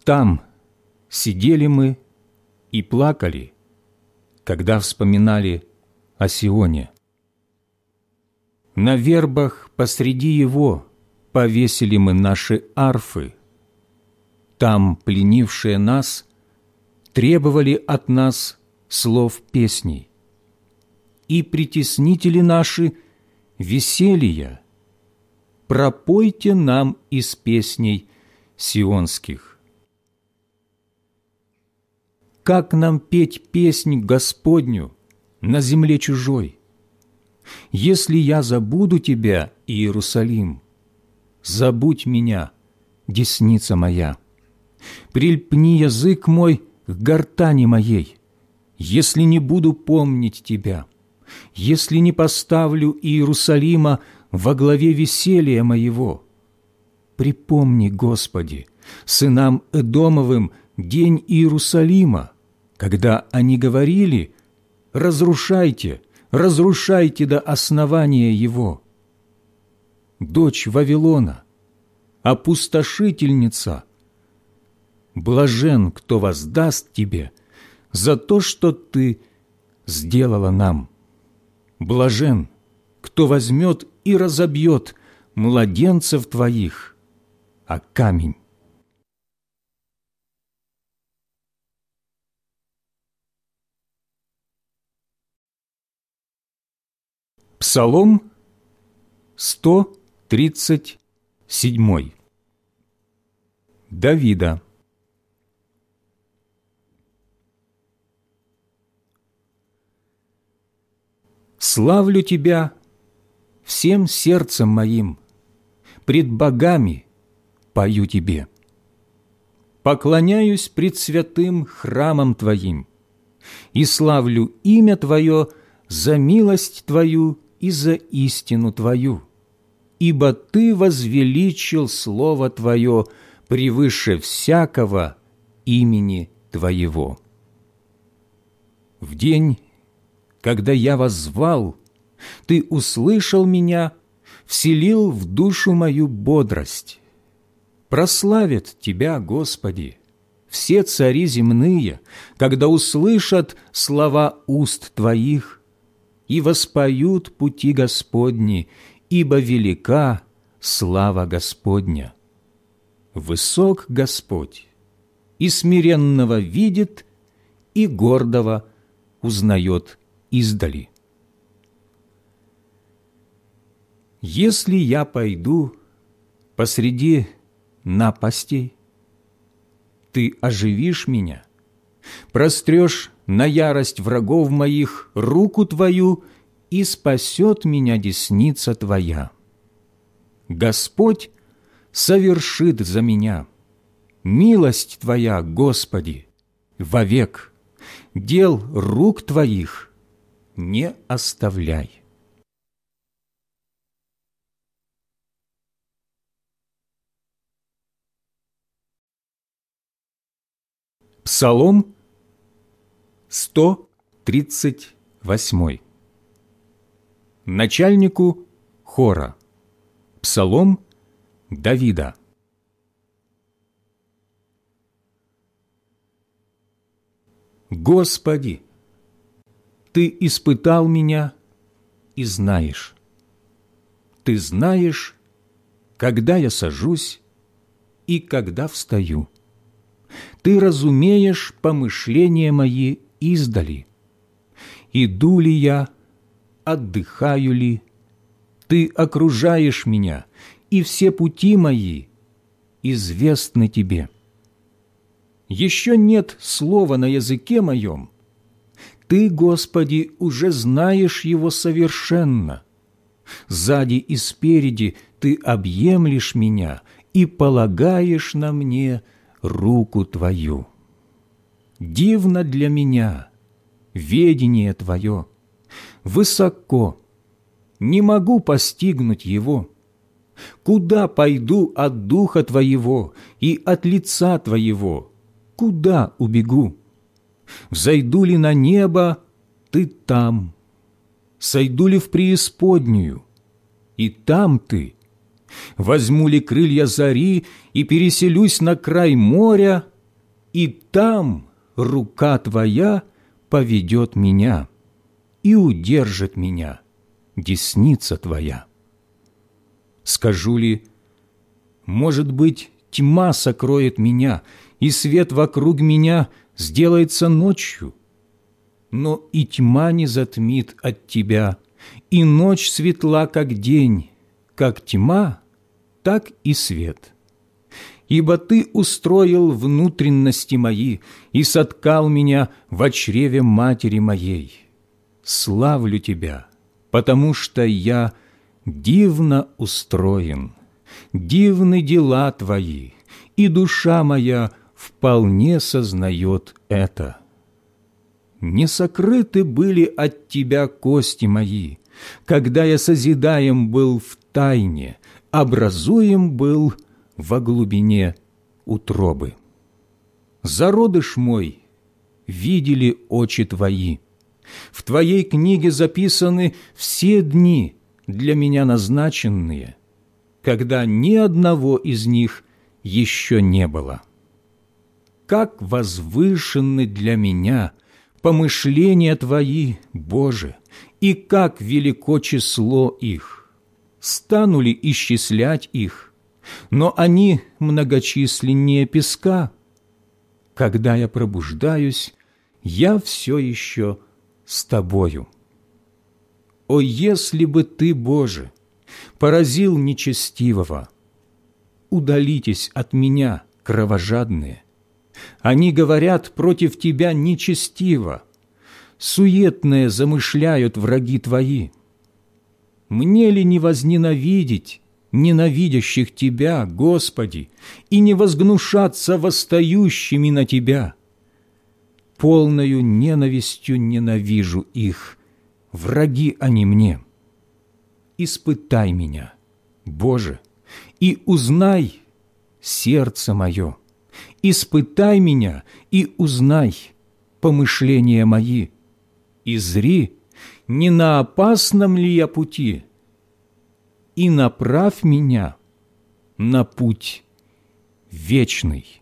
там сидели мы и плакали, когда вспоминали о Сионе. На вербах посреди его повесили мы наши арфы. Там пленившие нас требовали от нас слов песней. И притеснители наши веселья, пропойте нам из песней сионских. Как нам петь песнь Господню на земле чужой? Если я забуду тебя, Иерусалим, забудь меня, десница моя. Прильпни язык мой к гортани моей, если не буду помнить тебя, если не поставлю Иерусалима во главе веселья моего. Припомни, Господи, сынам Эдомовым день Иерусалима, когда они говорили «Разрушайте, разрушайте до основания его». Дочь Вавилона, опустошительница, блажен, кто воздаст тебе за то, что ты сделала нам. Блажен, кто возьмет и разобьет младенцев твоих, а камень. Псалом 137 Давида Славлю Тебя всем сердцем моим, пред богами пою Тебе. Поклоняюсь пред святым храмом Твоим и славлю имя Твое за милость Твою и за истину Твою, ибо Ты возвеличил Слово Твое превыше всякого имени Твоего. В день когда я вас звал, Ты услышал меня, вселил в душу мою бодрость. Прославят Тебя, Господи, все цари земные, когда услышат слова уст Твоих и воспоют пути Господни, ибо велика слава Господня. Высок Господь, и смиренного видит, и гордого узнает издали. Если я пойду посреди напастей, ты оживишь меня, прострешь на ярость врагов моих руку твою и спасет меня десница твоя. Господь совершит за меня. Милость Твоя, Господи, вовек, дел рук Твоих не оставляй. Псалом 138. Начальнику хора. Псалом Давида. Господи, ты испытал меня и знаешь. Ты знаешь, когда я сажусь и когда встаю. Ты разумеешь помышления мои издали. Иду ли я, отдыхаю ли, Ты окружаешь меня, и все пути мои известны Тебе. Еще нет слова на языке моем, ты, Господи, уже знаешь его совершенно. Сзади и спереди Ты объемлешь меня и полагаешь на мне руку Твою. Дивно для меня ведение Твое, высоко, не могу постигнуть его. Куда пойду от Духа Твоего и от лица Твоего? Куда убегу? Взойду ли на небо, ты там. Сойду ли в преисподнюю, и там ты. Возьму ли крылья зари и переселюсь на край моря, и там рука твоя поведет меня и удержит меня, десница твоя. Скажу ли, может быть, тьма сокроет меня, и свет вокруг меня сделается ночью? Но и тьма не затмит от тебя, и ночь светла, как день, как тьма, так и свет. Ибо Ты устроил внутренности мои и соткал меня в чреве матери моей. Славлю Тебя, потому что я дивно устроен, дивны дела Твои, и душа моя вполне сознает это. Не сокрыты были от Тебя кости мои, когда я созидаем был в тайне, образуем был во глубине утробы. Зародыш мой видели очи Твои. В Твоей книге записаны все дни, для меня назначенные, когда ни одного из них еще не было. Как возвышены для меня помышления Твои, Боже, и как велико число их! Стану ли исчислять их? Но они многочисленнее песка. Когда я пробуждаюсь, я все еще с Тобою. О, если бы Ты, Боже, поразил нечестивого! Удалитесь от меня, кровожадные! Они говорят против Тебя нечестиво, суетное замышляют враги Твои. Мне ли не возненавидеть ненавидящих Тебя, Господи, и не возгнушаться восстающими на Тебя? Полною ненавистью ненавижу их, враги они мне. Испытай меня, Боже, и узнай сердце мое. Испытай меня и узнай помышления мои и зри, не на опасном ли я пути, и направь меня на путь вечный».